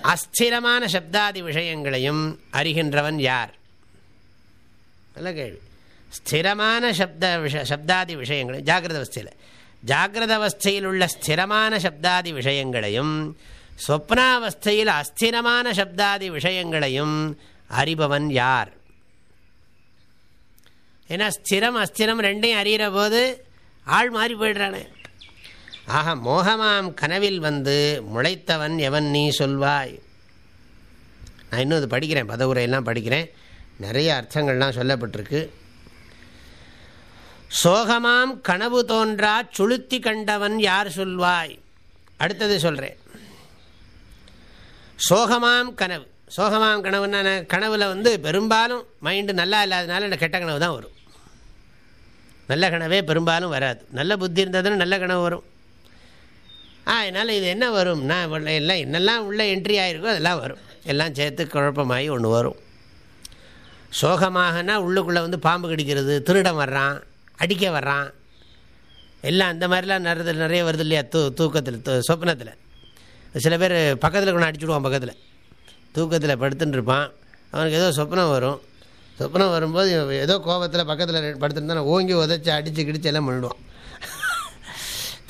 அஸ்திரமான சப்தாதி விஷயங்களையும் அறிகின்றவன் யார்? நல்ல கேள்வி. ஸ்திரமான சப்த விஷ சப்தாதி விஷயங்களையும் ஜாகிரத அவஸ்தையில். ஜாகிரத அவஸ்தையில் உள்ள ஸ்திரமான சப்தாதி விஷயங்களையும் சொப்னாவஸ்தையில் அஸ்திரமான சப்தாதி விஷயங்களையும் அறிபவன் யார்? ஏன்னா ஸ்திரம் அஸ்திரம் ரெண்டையும் அறிகிற போது ஆள் மாறி போயிடுறானே. ஆக மோகமாம் கனவில் வந்து முளைத்தவன் எவன் நீ சொல்வாய்? நான் இன்னும் அது படிக்கிறேன் பதவுரையெல்லாம் படிக்கிறேன். நிறைய அர்த்தங்கள்லாம் சொல்லப்பட்டிருக்கு. சோகமாம் கனவு தோன்றா சுளுத்தி கண்டவன் யார் சொல்வாய்? அடுத்தது சொல்கிறேன் சோகமாம் கனவு. சோகமாம் கனவுன்னா கனவில் வந்து பெரும்பாலும் மைண்டு நல்லா இல்லாதனால எனக்கு கெட்ட கனவு தான் வரும். நல்ல கனவே பெரும்பாலும் வராது. நல்ல புத்தி இருந்ததுன்னு நல்ல கனவு வரும். அதனால் இது என்ன வரும்னா எல்லாம் என்னெல்லாம் உள்ளே என்ட்ரி ஆகிருக்கோ அதெல்லாம் வரும். எல்லாம் சேர்த்து குழப்பமாகி ஒன்று வரும். சோகமாகனா உள்ளுக்குள்ளே வந்து பாம்பு கடிக்கிறது திருடம் வர்றான் அடிக்க வர்றான். எல்லாம் அந்த மாதிரிலாம் நிறைய நிறைய வருது இல்லையா? தூ தூக்கத்தில் தூ சொப்னத்தில் சில பேர் பக்கத்தில் கொண்டு அடிச்சுடுவான் பக்கத்தில். தூக்கத்தில் படுத்துன்னு இருப்பான். அவனுக்கு ஏதோ சொப்னம் வரும். சொப்னம் வரும்போது ஏதோ கோபத்தில் பக்கத்தில் படுத்துருந்தா ஓங்கி உதச்சி அடித்து கிடிச்சு எல்லாம் பண்ணிடுவான்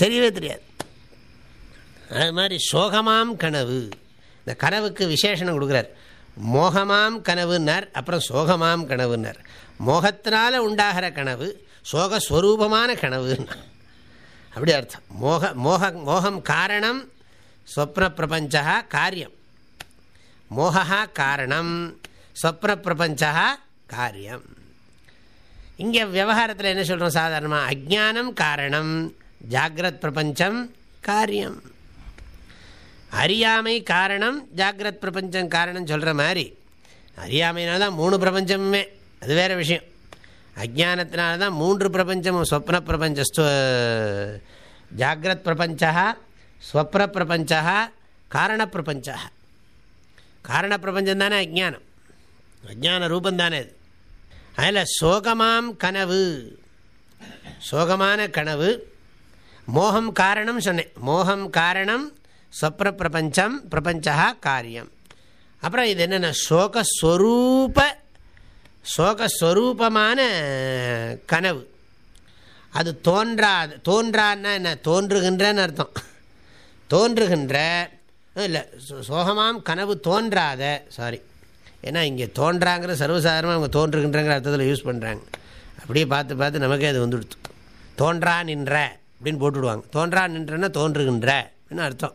தெரியவே தெரியாது. அது மாதிரி சோகமாம் கனவு. இந்த கனவுக்கு விசேஷனம் கொடுக்குறார். மோகமாம் கனவுன்னர் அப்புறம் சோகமாம் கனவுன்னர். மோகத்தினால உண்டாகிற கனவு சோகஸ்வரூபமான கனவுன்னா. அப்படி அர்த்தம். மோக மோக மோகம் காரணம் ஸ்வப்ன பிரபஞ்சா காரியம். மோகா காரணம் ஸ்வப்ன பிரபஞ்சா காரியம். இங்கே விவகாரத்தில் என்ன சொல்கிறோம் சாதாரணமாக அஜானம் காரணம் ஜாகிரத் பிரபஞ்சம் காரியம். அறியாமை காரணம் ஜாகிரத் பிரபஞ்சம் காரணம் சொல்கிற மாதிரி. அறியாமையினால தான் மூணு பிரபஞ்சமுமே. அது வேறு விஷயம். அஜானத்தினால தான் மூன்று பிரபஞ்சமும் ஸ்வப்ன பிரபஞ்ச ஜாகிரத் பிரபஞ்சா ஸ்வப்ன பிரபஞ்சா காரண பிரபஞ்சா காரண பிரபஞ்சம் தானே அஜானம் அஜான ரூபம் தானே அது. அதில் சோகமாம் கனவு. சோகமான கனவு. மோகம் காரணம் சொன்னேன். மோகம் காரணம் ஸ்வப்ன பிரபஞ்சம் பிரபஞ்சா காரியம். அப்புறம் இது என்னென்ன சோகஸ்வரூப சோகஸ்வரூபமான கனவு. அது தோன்றாது தோன்றான்னா என்ன? தோன்றுகின்றன்னு அர்த்தம். தோன்றுகின்ற இல்லை சோகமாம் கனவு தோன்றாத சாரி ஏன்னா இங்கே தோன்றாங்கிற சர்வசாதாரணமாக அவங்க தோன்றுகின்றங்கிற அர்த்தத்தில் யூஸ் பண்ணுறாங்க அப்படியே பார்த்து பார்த்து நமக்கே அது வந்துடுத்து தோன்றா நின்ற அப்படின்னு போட்டுவிடுவாங்க தோன்றா நின்றன்னா தோன்றுகின்ற அப்படின்னு அர்த்தம்.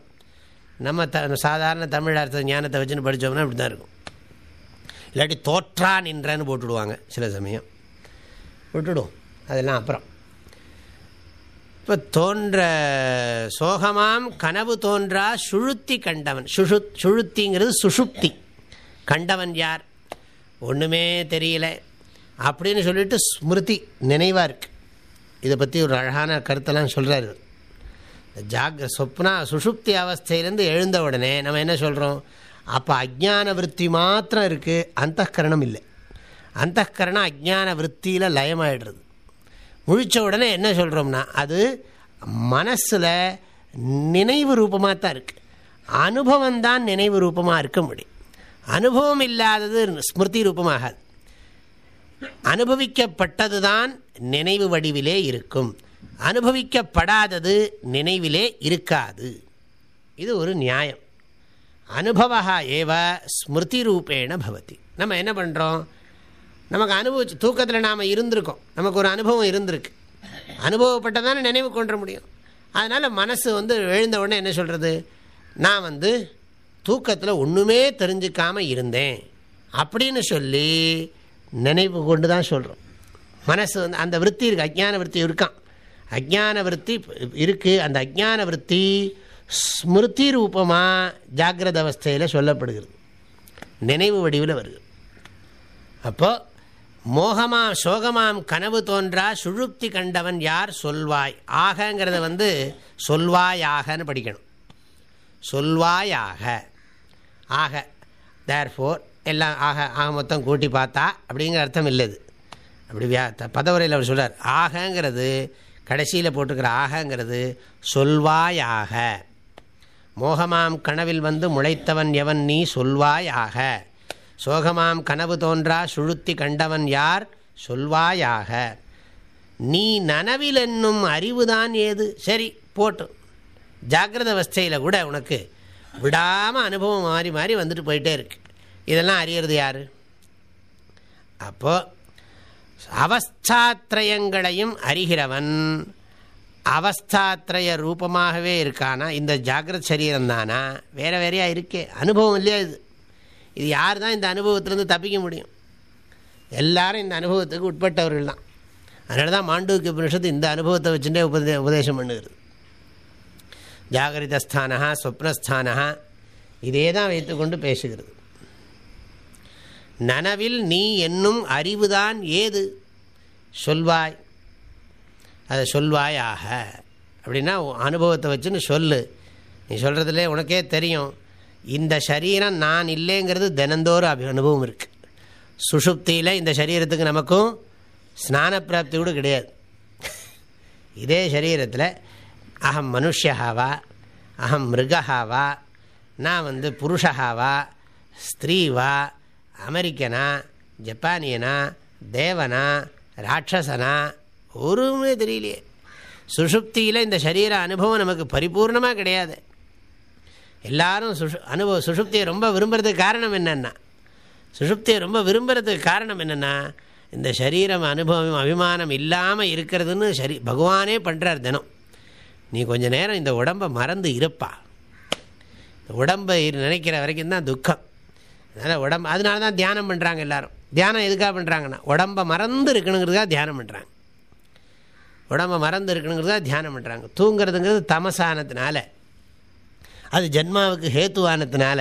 நம்ம த சாதாரண தமிழ் அர்த்த ஞானத்தை வச்சுன்னு படித்தோம்னா இப்படி தான் இருக்கும். இல்லாட்டி தோற்றா நின்றன்னு போட்டுவிடுவாங்க சில சமயம். விட்டுடுவோம் அதெல்லாம் அப்புறம். இப்போ தோன்ற சோகமாம் கனவு தோன்றா சுழுத்தி கண்டவன். சுழு சுழுத்திங்கிறது சுஷுப்தி கண்டவன் யார்? ஒன்றுமே தெரியல. அப்படின்னு சொல்லிட்டு ஸ்மிருதி நினைவாக இருக்குது இதை பற்றி ஒரு அழகான கருத்தெல்லாம் சொல்கிறாரு ஜாக சொப்னா சுஷுப்தி அவஸ்தையிலேருந்து எழுந்த உடனே நம்ம என்ன சொல்கிறோம் அப்போ அஜான விற்பி மாத்திரம் இருக்குது அந்த கரணம் இல்லை. அந்த கரணம் அஜான விற்த்தியில் லயமாயிடுறது. முழித்த உடனே என்ன சொல்கிறோம்னா அது மனசில் நினைவு ரூபமாக தான் இருக்குது அனுபவம் தான் நினைவு ரூபமாக இருக்க முடியும். அனுபவம் இல்லாதது ஸ்மிருதி ரூபமாகாது. அனுபவிக்கப்பட்டது தான் நினைவு வடிவிலே இருக்கும். அனுபவிக்கப்படாதது நினைவிலே இருக்காது. இது ஒரு நியாயம். அனுபவா ஏவ ஸ்மிருதி ரூபேண பவதி. நம்ம என்ன பண்ணுறோம் நமக்கு அனுபவிச்சு தூக்கத்தில் நாம் இருந்திருக்கோம். நமக்கு ஒரு அனுபவம் இருந்திருக்கு. அனுபவப்பட்டதான நினைவு கொண்டு முடியும். அதனால் மனசு வந்து எழுந்த உடனே என்ன சொல்கிறது நான் வந்து தூக்கத்தில் ஒன்றுமே தெரிஞ்சுக்காமல் இருந்தேன். அப்படின்னு சொல்லி நினைவு கொண்டு தான் சொல்கிறோம் மனசு வந்து அந்த விற்பி இருக்குது அஜ்ஞான விற்பி இருக்கான். அஜான விற்பி இருக்குது அந்த அஜான விற்பி ஸ்மிருதி ரூபமாக ஜாகிரத அவஸ்தையில் சொல்லப்படுகிறது. நினைவு வடிவில் வருது. அப்போது மோகமாம் சோகமாம் கனவு தோன்றா சுழுப்தி கண்டவன் யார் சொல்வாய்? ஆகங்கிறத வந்து சொல்வாயாகன்னு படிக்கணும். சொல்வாயாக. ஆக தேர் ஃபோர் எல்லாம் ஆக ஆக மொத்தம் கூட்டி பார்த்தா அப்படிங்கிற அர்த்தம் இல்லது. அப்படி வியா பதவுரையில் அவர் சொல்கிறார் ஆகங்கிறது கடைசியில் போட்டுக்கிற ஆகங்கிறது சொல்வாயாக. மோகமாம் கனவில் வந்து முளைத்தவன் எவன் நீ சொல்வாயாக. சோகமாம் கனவு தோன்றா சுழுத்தி கண்டவன் யார்? சொல்வாயாக. நீ நனவில் என்னும் அறிவுதான் ஏது? சரி போட்டும் ஜாகிரத அவஸ்தையில் கூட உனக்கு விடாமல் அனுபவம் மாறி மாறி வந்துட்டு போயிட்டே இருக்கு. இதெல்லாம் அறியறது யார்? அப்போது அவஸ்தாத்திரயங்களையும் அறிகிறவன் அவஸ்தாத்திரய ரூபமாகவே இருக்கானா? இந்த ஜாகிரத் சரீரம் தானா வேறு வேறையாக இருக்கே. அனுபவம் இல்லையா இது? இது யார் தான் இந்த அனுபவத்திலேருந்து தப்பிக்க முடியும்? எல்லாரும் இந்த அனுபவத்துக்கு உட்பட்டவர்கள் தான். அதனால தான் மாண்டூக்கிய உபனிஷத்து இந்த அனுபவத்தை வச்சுட்டே உபதே உபதேசம் பண்ணுகிறது. ஜாகிரதஸ்தானா ஸ்வப்னஸ்தானா இதே தான் வைத்துக்கொண்டு பேசுகிறது. நனவில் நீ என்னும் அறிவுதான் ஏது? சொல்வாய். அதை சொல்வாயாக. அப்படின்னா அனுபவத்தை வச்சுன்னு சொல்லு. நீ சொல்கிறதுலே உனக்கே தெரியும். இந்த சரீரம் நான் இல்லைங்கிறது தினந்தோறும் அபி அனுபவம் இருக்குது சுஷுப்தியில் இந்த சரீரத்துக்கு நமக்கும் ஸ்நான பிராப்தி கூட கிடையாது. இதே சரீரத்தில் அகம் மனுஷாவா அகம் மிருகாவா நான் வந்து புருஷாவா ஸ்திரீவா அமெரிக்கனா ஜப்பானியனா தேவனா ராட்சசனா? ஒருமே தெரியலையே. சுஷுப்தியில் இந்த சரீர அனுபவம் நமக்கு பரிபூர்ணமாக கிடையாது. எல்லாரும் சுஷு அனுபவம் சுஷுப்தியை ரொம்ப விரும்புறதுக்கு காரணம் என்னென்னா சுஷுப்தியை ரொம்ப விரும்புறதுக்கு காரணம் என்னென்னா இந்த சரீரம் அனுபவம் அபிமானம் இல்லாமல் இருக்கிறதுன்னு சரி பகவானே பண்ணுறார் தினம். நீ கொஞ்ச நேரம் இந்த உடம்பை மறந்து இருப்பா. உடம்பை நினைக்கிற வரைக்கும் தான் துக்கம். அதனால் உடம்பு அதனால தான் தியானம் பண்ணுறாங்க எல்லோரும். தியானம் எதுக்காக பண்ணுறாங்கன்னா உடம்பை மறந்து இருக்கணுங்கிறதுக்காக தியானம் பண்ணுறாங்க உடம்பை மறந்து இருக்கணுங்கிறதா தியானம் பண்ணுறாங்க தூங்குறதுங்கிறது தமசானத்தினால. அது ஜென்மாவுக்கு ஹேத்துவானதுனால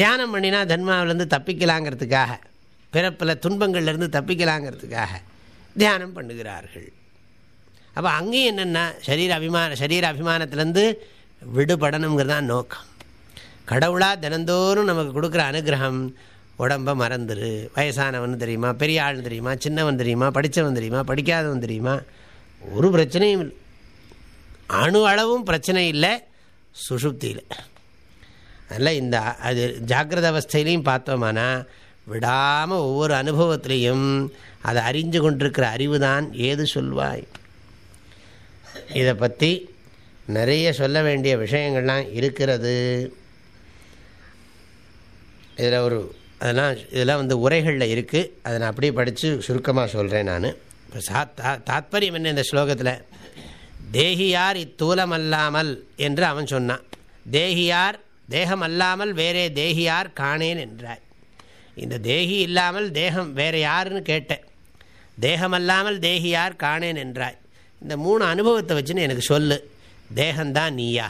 தியானம் பண்ணினா ஜென்மாவிலேருந்து தப்பிக்கலாங்கிறதுக்காக. பிறப்பில் துன்பங்கள்லேருந்து தப்பிக்கலாங்கிறதுக்காக தியானம் பண்ணுகிறார்கள். அப்போ அங்கேயும் என்னென்னா சரீர அபிமான சரீர அபிமானத்திலேருந்து விடுபடணுங்கிறதான் நோக்கம். கடவுளாக தினந்தோறும் நமக்கு கொடுக்குற அனுகிரகம் உடம்பை மறந்துரு. வயசானவன் தெரியுமா? பெரிய ஆள் தெரியுமா? சின்னவன் தெரியுமா? படித்தவன் தெரியுமா? படிக்காதவன் தெரியுமா? ஒரு பிரச்சனையும் இல்லை. அணு அளவும் பிரச்சனை இல்லை சுஷுப்தியில் அதில் இந்த அது ஜாக்கிரத அவஸ்தையிலையும் பார்த்தோமானா விடாமல் ஒவ்வொரு அனுபவத்திலையும் அதை அறிஞ்சு கொண்டிருக்கிற அறிவு தான் ஏது சொல்வாய்? இதை பற்றி நிறைய சொல்ல வேண்டிய விஷயங்கள்லாம் இருக்கிறது. இதில் ஒரு அதெல்லாம் இதெல்லாம் வந்து உரைகளில் இருக்குது அதை நான் அப்படியே படித்து சுருக்கமாக சொல்கிறேன் நான். இப்போ சா தா தாத்பரியம் என்ன இந்த ஸ்லோகத்தில்? தேகியார் இத்தூலம் அல்லாமல் என்று அவன் சொன்னான். தேகியார் தேகம் அல்லாமல் வேறே தேகியார் காணேன் என்றாய். இந்த தேகி இல்லாமல் தேகம் வேறு யாருன்னு கேட்டேன். தேகமல்லாமல் தேகியார் காணேன் என்றாய். இந்த மூணு அனுபவத்தை வச்சுன்னு எனக்கு சொல்லு. தேகம்தான் நீயா?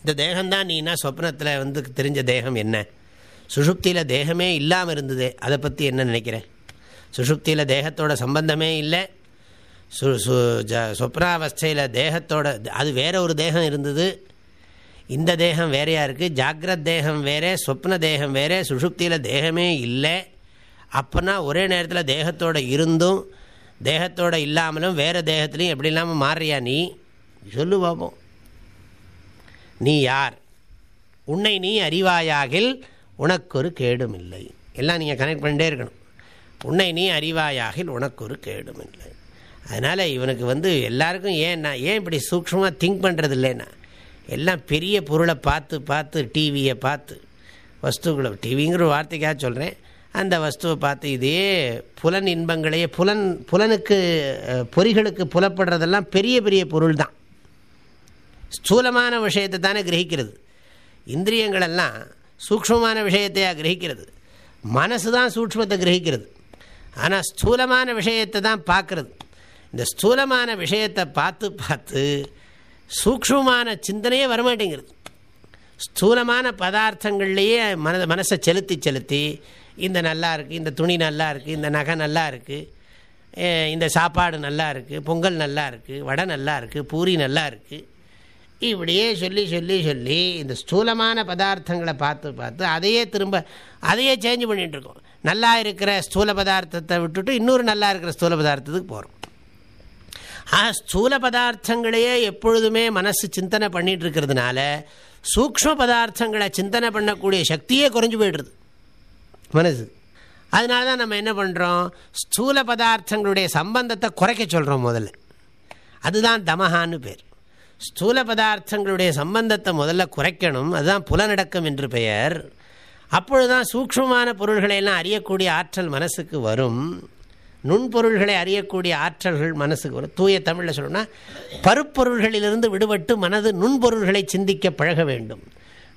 இந்த தேகம்தான் நீனா சொப்னத்தில் வந்து தெரிஞ்ச தேகம் என்ன? சுஷுப்தியில் தேகமே இல்லாமல் இருந்தது. அதை பற்றி என்ன நினைக்கிறேன்? சுஷுப்தியில் தேகத்தோட சம்பந்தமே இல்லை. சு சு ஜ சொப்னாவஸ்தையில் தேகத்தோட அது வேற ஒரு தேகம் இருந்தது. இந்த தேகம் வேறையாக இருக்குது ஜாகிரத் தேகம் வேறே சொப்ன தேகம் வேறே சுஷுப்தியில் தேகமே இல்லை. அப்போனா ஒரே நேரத்தில் தேகத்தோட இருந்தும் தேகத்தோட இல்லாமலும் வேறு தேகத்துலையும் எப்படி இல்லாமல் மாறியா நீ? சொல்லு பார்ப்போம் நீ யார்? உன்னை நீ அறிவாயாகில் உனக்கொரு கேடும் இல்லை எல்லாம் நீங்கள் கனெக்ட் பண்ணிட்டே இருக்கணும். உன்னை நீ அறிவாயாகில் உனக்கொரு கேடும் இல்லை அதனால் இவனுக்கு வந்து எல்லாருக்கும் ஏன்னா ஏன் இப்படி சூக்ஷமாக திங்க் பண்ணுறது இல்லைன்னா எல்லாம் பெரிய பொருளை பார்த்து பார்த்து டிவியை பார்த்து வஸ்துக்களை டிவிங்கிற வார்த்தைக்காக சொல்கிறேன் அந்த வஸ்துவை பார்த்து இதே புலன் இன்பங்களையே புலன் புலனுக்கு பொறிகளுக்கு புலப்படுறதெல்லாம் பெரிய பெரிய பொருள் தான் ஸ்தூலமான விஷயத்தை தானே கிரகிக்கிறது. இந்திரியங்களெல்லாம் சூக்மமான விஷயத்தையாக கிரகிக்கிறது? மனசு தான் சூக்மத்தை கிரகிக்கிறது. ஆனால் ஸ்தூலமான விஷயத்தை தான் பார்க்குறது. இந்த ஸ்தூலமான விஷயத்தை பார்த்து பார்த்து சூக்மமான சிந்தனையே வரமாட்டேங்கிறது. ஸ்தூலமான பதார்த்தங்கள்லேயே மன மனசை செலுத்தி செலுத்தி இந்த நல்லா இருக்குது இந்த துணி நல்லா இருக்குது இந்த நகை நல்லா இருக்குது இந்த சாப்பாடு நல்லா இருக்குது பொங்கல் நல்லா இருக்குது வடை நல்லா இருக்குது பூரி நல்லா இருக்குது இப்படியே சொல்லி சொல்லி சொல்லி இந்த ஸ்தூலமான பதார்த்தங்களை பார்த்து பார்த்து அதையே திரும்ப அதையே சேஞ்ச் பண்ணிகிட்ருக்கோம் நல்லா இருக்கிற ஸ்தூல பதார்த்தத்தை விட்டுட்டு இன்னொரு நல்லா இருக்கிற ஸ்தூல பதார்த்தத்துக்கு போகிறோம் ஆ ஸ்தூல பதார்த்தங்களையே எப்பொழுதுமே மனசு சிந்தனை பண்ணிகிட்டு இருக்கிறதுனால சூக்ம பதார்த்தங்களை சிந்தனை பண்ணக்கூடிய சக்தியே குறைஞ்சி போய்டுறது மனசு. அதனால தான் நம்ம என்ன பண்ணுறோம் ஸ்தூல பதார்த்தங்களுடைய சம்பந்தத்தை குறைக்க சொல்கிறோம் முதல்ல. அதுதான் தமஹான்னு பேர். ஸ்தூல பதார்த்தங்களுடைய சம்பந்தத்தை முதல்ல குறைக்கணும். அதுதான் புலநடக்கம் என்று பெயர். அப்பொழுதுதான் சூக்ஷமான பொருள்களை எல்லாம் அறியக்கூடிய ஆற்றல் மனசுக்கு வரும். நுண்பொருள்களை அறியக்கூடிய ஆற்றல்கள் மனசுக்கு வரும். தூய தமிழில் சொல்லணும்னா பருப்பொருள்களிலிருந்து விடுபட்டு மனது நுண்பொருள்களை சிந்திக்க பழக வேண்டும்.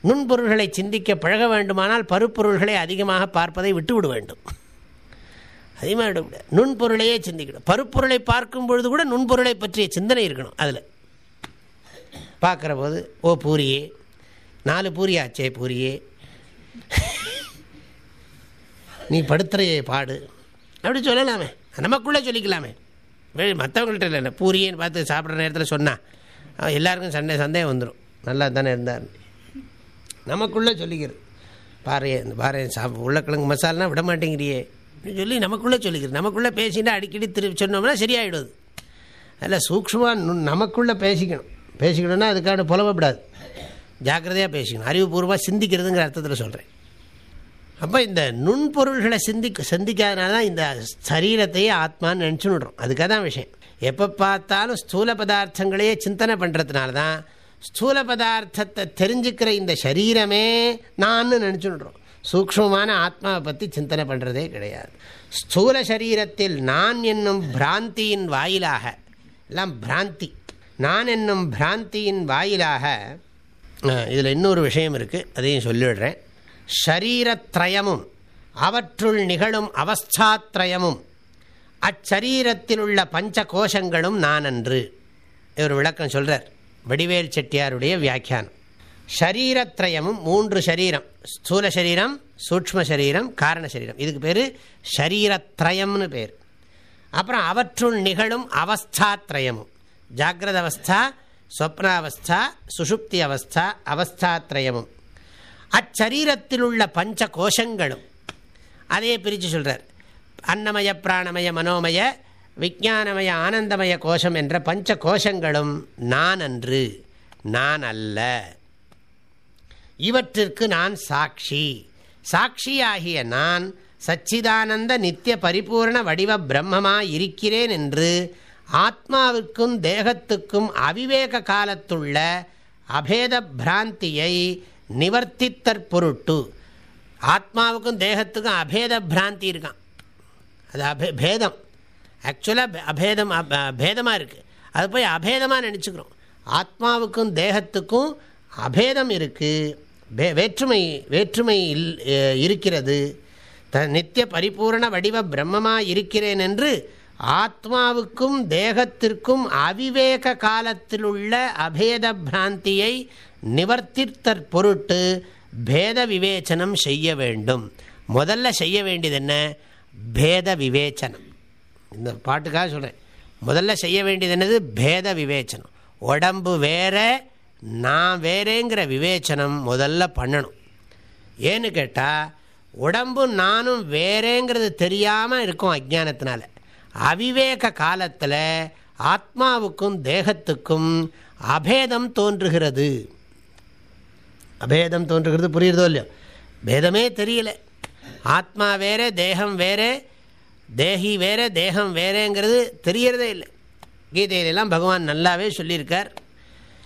நுண்பொருள்களை சிந்திக்க பழக வேண்டுமானால் பருப்பொருள்களை அதிகமாக பார்ப்பதை விட்டுவிட வேண்டும். அதிகமாக விட நுண்பொருளையே சிந்திக்கணும். பருப்பொருளை பார்க்கும் பொழுது கூட நுண்பொருளை பற்றிய சிந்தனை இருக்கணும். அதில். பார்க்குற போது ஓ பூரியே நாலு பூரியாச்சே பூரியே. நீ படுத்துறையே பாடு. அப்படி சொல்லலாமே. நமக்குள்ளே சொல்லிக்கலாமே. மற்றவங்கள்ட்ட இல்லை பூரியன்னு பார்த்து சாப்பிட்ற நேரத்தில் சொன்னால் எல்லாருக்கும் சண்டை சந்தேகம் வந்துடும் நல்லா தானே இருந்தார் நமக்குள்ளே சொல்லிக்கிறது. பாறையே இந்த பாறையை சாப் உருளைக்கிழங்கு மசாலாம் விட மாட்டேங்கிறியே. அப்படின்னு சொல்லி நமக்குள்ளே சொல்லிக்கிறது. நமக்குள்ளே பேசிட்டு அடிக்கடி திருப்பி சொன்னோம்னா சரியாயிடுது அதில் சூக்ஷமாக நமக்குள்ளே பேசிக்கணும். பேசிக்கணும்னா அதுக்கான புலவப்படாது ஜாக்கிரதையாக பேசிக்கணும். அறிவுபூர்வமாக சிந்திக்கிறதுங்கிற அர்த்தத்தில் சொல்கிறேன் அப்போ இந்த நுண்பொருள்களை சிந்திக்க சிந்திக்காதனால தான் இந்த சரீரத்தையே ஆத்மான்னு நினச்சுன்னுடுறோம் அதுக்காக தான் விஷயம். எப்போ பார்த்தாலும் ஸ்தூல பதார்த்தங்களையே சிந்தனை பண்ணுறதுனால தான் ஸ்தூல பதார்த்தத்தை தெரிஞ்சுக்கிற இந்த சரீரமே நான் விடுறோம். சூக்ஷ்மமான ஆத்மாவை பற்றி சிந்தனை பண்ணுறதே கிடையாது. ஸ்தூல சரீரத்தில் நான் என்னும் பிராந்தியின் வாயிலாக எல்லாம் பிராந்தி. நான் என்னும் பிராந்தியின் வாயிலாக இதில் இன்னொரு விஷயம் இருக்குது அதையும் சொல்லிவிடுறேன். ஷரீரத்ரயமும் அவற்றுள் நிகழும் அவஸ்தாத்ரயமும் அச்சரீரத்தில் உள்ள பஞ்ச கோஷங்களும் நான் அன்று இவர் விளக்கம் சொல்கிறார் வடிவேல் செட்டியாருடைய வியாக்கியானம். ஷரீரத்ரயமும் மூன்று சரீரம் ஸ்தூல சரீரம் சூக்ம சரீரம் காரண சரீரம் இதுக்கு பேர் ஷரீரத்ரயம்னு பேர். அப்புறம் அவற்றுள் நிகழும் அவஸ்தாத்ரயமும். ஜாகிரத அவஸ்தா ஸ்வப்னாவஸ்தா சுஷுப்தி அவஸ்தா அவஸ்தாத்ரயமும் அச்சரீரத்தில் உள்ள பஞ்ச கோஷங்களும் அதையே பிரித்து சொல்கிறார் அன்னமய பிராணமய மனோமய விஜானமய ஆனந்தமய கோஷம் என்ற பஞ்ச கோஷங்களும் நான் அன்று நான் அல்ல இவற்றிற்கு நான் சாட்சி. சாட்சியாகிய நான் சச்சிதானந்த நித்திய பரிபூர்ண வடிவ பிரம்மமாய் இருக்கிறேன் என்று ஆத்மாவிற்கும் தேகத்துக்கும் அவிவேக காலத்துள்ள அபேத பிராந்தியை நிவர்த்தித்தற் பொருட்டு ஆத்மாவுக்கும் தேகத்துக்கும் அபேத பிராந்தி இருக்கான். அது அபே பேதம். ஆக்சுவலாக அபேதம் பேதமாக இருக்குது அது போய் அபேதமாக நினச்சிக்கிறோம். ஆத்மாவுக்கும் தேகத்துக்கும் அபேதம் இருக்குது வே வேற்றுமை வேற்றுமை இல் இருக்கிறது. த நித்திய பரிபூர்ண வடிவ பிரம்மமாக இருக்கிறேன் என்று ஆத்மாவுக்கும் தேகத்திற்கும் அவிவேக காலத்தில் உள்ள அபேத பிராந்தியை நிவர்த்தித்தற் பொருட்டு பேத விவேச்சனம் செய்ய வேண்டும். முதல்ல செய்ய வேண்டியது என்ன? பேத விவேச்சனம். இந்த பாட்டுக்காக சொல்கிறேன் முதல்ல செய்ய வேண்டியது என்னது? பேத விவேச்சனம். உடம்பு வேற நான் வேறேங்கிற விவேச்சனம் முதல்ல பண்ணணும். ஏன்னு கேட்டால் உடம்பு நானும் வேறேங்கிறது தெரியாமல் இருக்கும் அஜானத்தினால அவிவேக காலத்தில் ஆத்மாவுக்கும் தேகத்துக்கும் அபேதம் தோன்றுகிறது. அபேதம் தோன்றுகிறது புரியுறதோ இல்லையோ? பேதமே தெரியல. ஆத்மா வேறே தேகம் வேறே தேகி வேறே தேகம் வேறேங்கிறது தெரியறதே இல்லை. கீதையிலெல்லாம் பகவான் நல்லாவே சொல்லியிருக்கார்.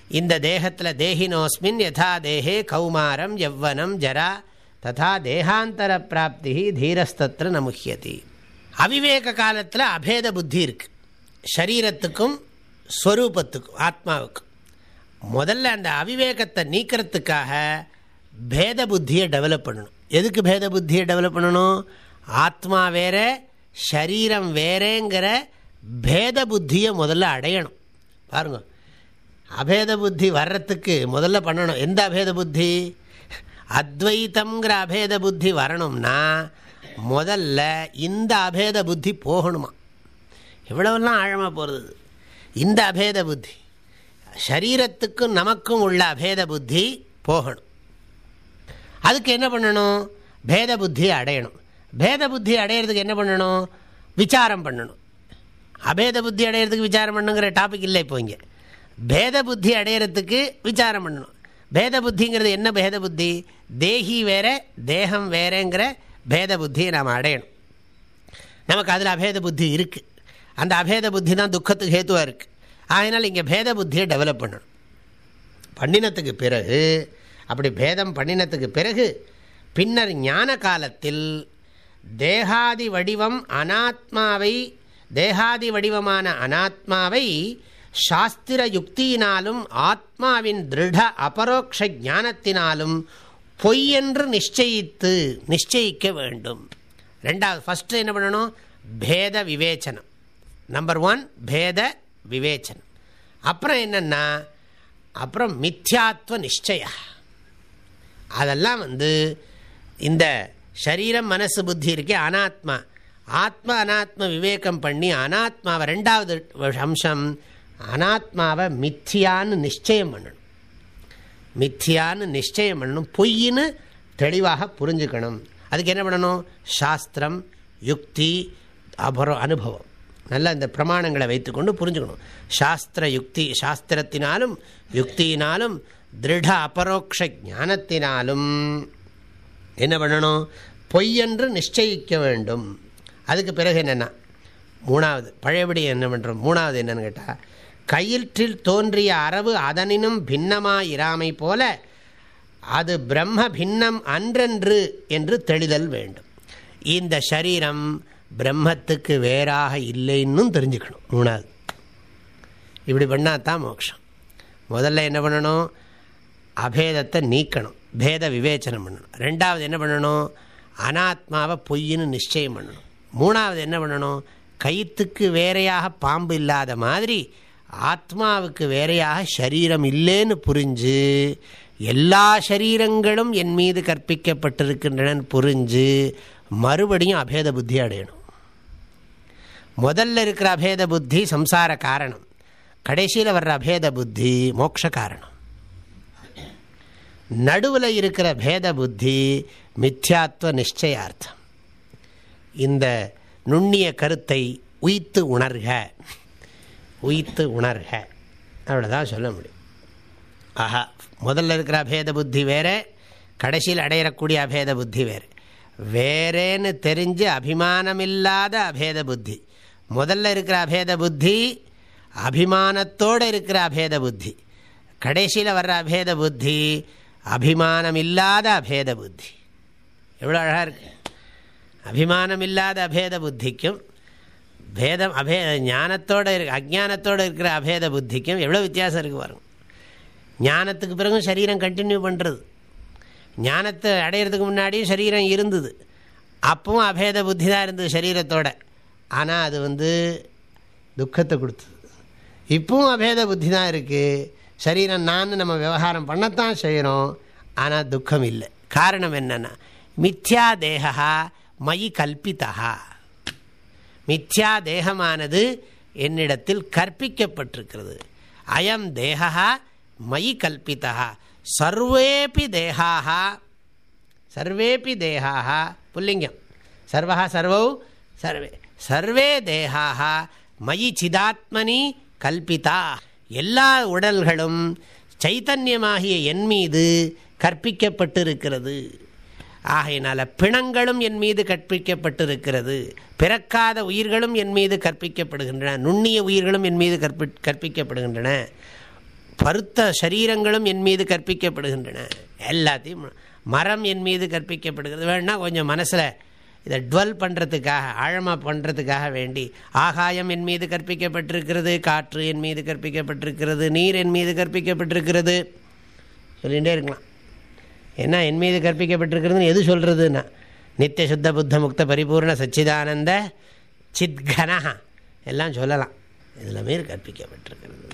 இந்த தேகத்தில் தேகினோஸ்மின் யதா தேகே கௌமாரம் யவ்வனம் ஜரா ததா தேகாந்தர பிராப்தி தீரஸ்தத்திர நமுக்கியதி அவிவேக காலத்தில் அபேத புத்தி இருக்குது சரீரத்துக்கும் ஸ்வரூபத்துக்கும் ஆத்மாவுக்கும். முதல்ல அந்த அவிவேகத்தை நீக்கிறதுக்காக பேத புத்தியை டெவலப் பண்ணணும். எதுக்கு பேத புத்தியை டெவலப் பண்ணணும்? ஆத்மா வேற சரீரம் வேறேங்கிற பேத புத்தியை முதல்ல அடையணும். பாருங்க. அபேத புத்தி வர்றதுக்கு முதல்ல பண்ணணும். எந்த அபேத புத்தி? அத்வைத்தங்கிற அபேத புத்தி வரணும்னா முதல்ல இந்த அபேத புத்தி போகணுமா? எவ்வளவெல்லாம் ஆழமாக போகிறது இந்த அபேத புத்தி சரீரத்துக்கும் நமக்கும் உள்ள அபேத புத்தி போகணும். அதுக்கு என்ன பண்ணணும்? பேத புத்தியை அடையணும். பேத புத்தி அடையிறதுக்கு என்ன பண்ணணும்? விசாரம் பண்ணணும். அபேத புத்தி அடையிறதுக்கு விசாரம் பண்ணுங்கிற டாபிக் இல்லை இப்போ இங்கே. பேத புத்தி அடையிறதுக்கு விசாரம் பண்ணணும். பேத புத்திங்கிறது என்ன பேத புத்தி? தேகி வேற தேகம் வேறேங்கிற பேத புத்தியை நாம் அடையணும். நமக்கு அதில் அபேத புத்தி இருக்குது அந்த அபேத புத்தி தான் துக்கத்துக்கு ஹேத்துவாக இருக்குது அதனால் இங்கே பேத புத்தியை டெவலப் பண்ணணும். பண்ணினத்துக்கு பிறகு அப்படி பேதம் பண்ணினத்துக்கு பிறகு பின்னர் ஞான காலத்தில் தேகாதி வடிவம் அனாத்மாவை தேகாதி வடிவமான அனாத்மாவை சாஸ்திர யுக்தியினாலும் ஆத்மாவின் திருட அபரோக்ஷ ஞானத்தினாலும் பொய் என்று நிச்சயித்து நிச்சயிக்க வேண்டும். ரெண்டாவது ஃபஸ்ட்டு என்ன பண்ணணும்? பேத விவேச்சனம். நம்பர் ஒன் பேத விவேச்சனம். அப்புறம் என்னென்னா அப்புறம் மித்யாத்வ நிச்சய. அதெல்லாம் வந்து இந்த சரீரம் மனசு புத்தி இருக்கே அனாத்மா. ஆத்ம அனாத்ம விவேகம் பண்ணி அனாத்மாவை ரெண்டாவது அம்சம் அனாத்மாவை மித்தியான்னு நிச்சயம் பண்ணணும். மித்தியான்னு நிச்சயம் பண்ணணும் பொய்ன்னு தெளிவாக புரிஞ்சுக்கணும். அதுக்கு என்ன பண்ணணும்? சாஸ்திரம் யுக்தி அபரம் அனுபவம். நல்லா இந்த பிரமாணங்களை வைத்துக்கொண்டு புரிஞ்சுக்கணும். சாஸ்திர யுக்தி சாஸ்திரத்தினாலும் யுக்தியினாலும் திருட அபரோக்ஷ ஞானத்தினாலும் என்ன பண்ணணும்? பொய்யென்று நிச்சயிக்க வேண்டும். அதுக்கு பிறகு என்னென்னா மூணாவது பழையபடி என்ன பண்ணுறோம் மூணாவது என்னென்னு கேட்டால் கயிற்றில் தோன்றிய அரவு அதனினும் பின்னமாயிராமை போல அது பிரம்ம பின்னம் அன்றென்று என்று தெளிதல் வேண்டும். இந்த சரீரம் பிரம்மத்துக்கு வேறாக இல்லைன்னு தெரிஞ்சுக்கணும். மூணாவது. இப்படி பண்ணால் தான் மோட்சம் முதல்ல என்ன பண்ணணும்? அபேதத்தை நீக்கணும். பேத விவேச்சனம் பண்ணணும். ரெண்டாவது என்ன பண்ணணும்? அனாத்மாவை பொய்ன்னு நிச்சயம் பண்ணணும். மூணாவது என்ன பண்ணணும்? கயிற்றுக்கு வேறையாக பாம்பு இல்லாத மாதிரி ஆத்மாவுக்கு வேறையாக சரீரம் இல்லைன்னு புரிஞ்சு எல்லா சரீரங்களும் என் மீது கற்பிக்கப்பட்டிருக்கின்றன புரிஞ்சு மறுபடியும் அபேத புத்தி அடையணும். முதல்ல இருக்கிற அபேத புத்தி சம்சார காரணம். கடைசியில் வர்ற அபேத புத்தி மோட்ச காரணம். நடுவில் இருக்கிற பேத புத்தி மித்யாத்வ நிச்சயார்த்தம். இந்த நுண்ணிய கருத்தை உய்த்து உணர்க. உயித்து உணர்க. அவ்வளோதான் சொல்ல முடியும். ஆஹா முதல்ல இருக்கிற அபேத புத்தி வேறு கடைசியில் அடையிறக்கூடிய அபேத புத்தி வேறு. வேறேன்னு தெரிஞ்சு அபிமானமில்லாத அபேத புத்தி. முதல்ல இருக்கிற அபேத புத்தி அபிமானத்தோடு இருக்கிற அபேத புத்தி. கடைசியில் வர்ற அபேத புத்தி அபிமானம் இல்லாத அபேத புத்தி. எவ்வளோ அழகாக இருக்கு. அபிமானம் இல்லாத அபேத புத்திக்கும் பேதம் அபே ஞானத்தோடு இரு அஜானத்தோடு இருக்கிற அபேத புத்திக்கும் எவ்வளோ வித்தியாசம் இருக்குது பாருங்க. ஞானத்துக்கு பிறகும் சரீரம் கண்டினியூ பண்ணுறது ஞானத்தை அடையிறதுக்கு முன்னாடியும் சரீரம் இருந்தது. அப்பவும் அபேத புத்தி தான் இருந்தது சரீரத்தோட. ஆனால் அது வந்து துக்கத்தை கொடுத்தது. இப்பவும் அபேத புத்தி தான் இருக்குது சரீரம் நான் நம்ம விவகாரம் பண்ணத்தான் செய்கிறோம் ஆனால் துக்கம் இல்லை காரணம் என்னென்னா மித்யா தேகா மயி கல்பித்தா மித்யா தேகமானது என்னிடத்தில் கற்பிக்கப்பட்டிருக்கிறது. அயம் தேகா மயி கல்பித்தா சர்வேபி தேகாக சர்வேபி தேகாக புல்லிங்கம். சர்வா சர்வௌ சர்வே சர்வே தேகாக மயி சிதாத்மனி கல்பிதா எல்லா உடல்களும் சைத்தன்யமாகிய என் மீது கற்பிக்கப்பட்டிருக்கிறது. ஆகையினால பிணங்களும் என் மீது கற்பிக்கப்பட்டிருக்கிறது. பிறக்காத உயிர்களும் என் மீது கற்பிக்கப்படுகின்றன. நுண்ணிய உயிர்களும் என் மீது கற்பி கற்பிக்கப்படுகின்றன. பருத்த சரீரங்களும் என் மீது கற்பிக்கப்படுகின்றன. எல்லாத்தையும் மரம் என் மீது கற்பிக்கப்படுகிறது. வேணுன்னா கொஞ்சம் மனசில் இதை டுவெல் பண்ணுறதுக்காக ஆழமாக பண்ணுறதுக்காக வேண்டி ஆகாயம் என் மீது கற்பிக்கப்பட்டிருக்கிறது காற்று என் மீது கற்பிக்கப்பட்டிருக்கிறது நீர் என் மீது கற்பிக்கப்பட்டிருக்கிறது. சொல்லிகிட்டே இருக்கலாம். என்ன என் மீது கற்பிக்கப்பட்டிருக்கிறதுன்னு எது சொல்கிறதுன்னா நித்திய சுத்த புத்த முக்த பரிபூர்ண சச்சிதானந்த சித்கனா. எல்லாம் சொல்லலாம். இதில் மீது கற்பிக்கப்பட்டிருக்கிறது.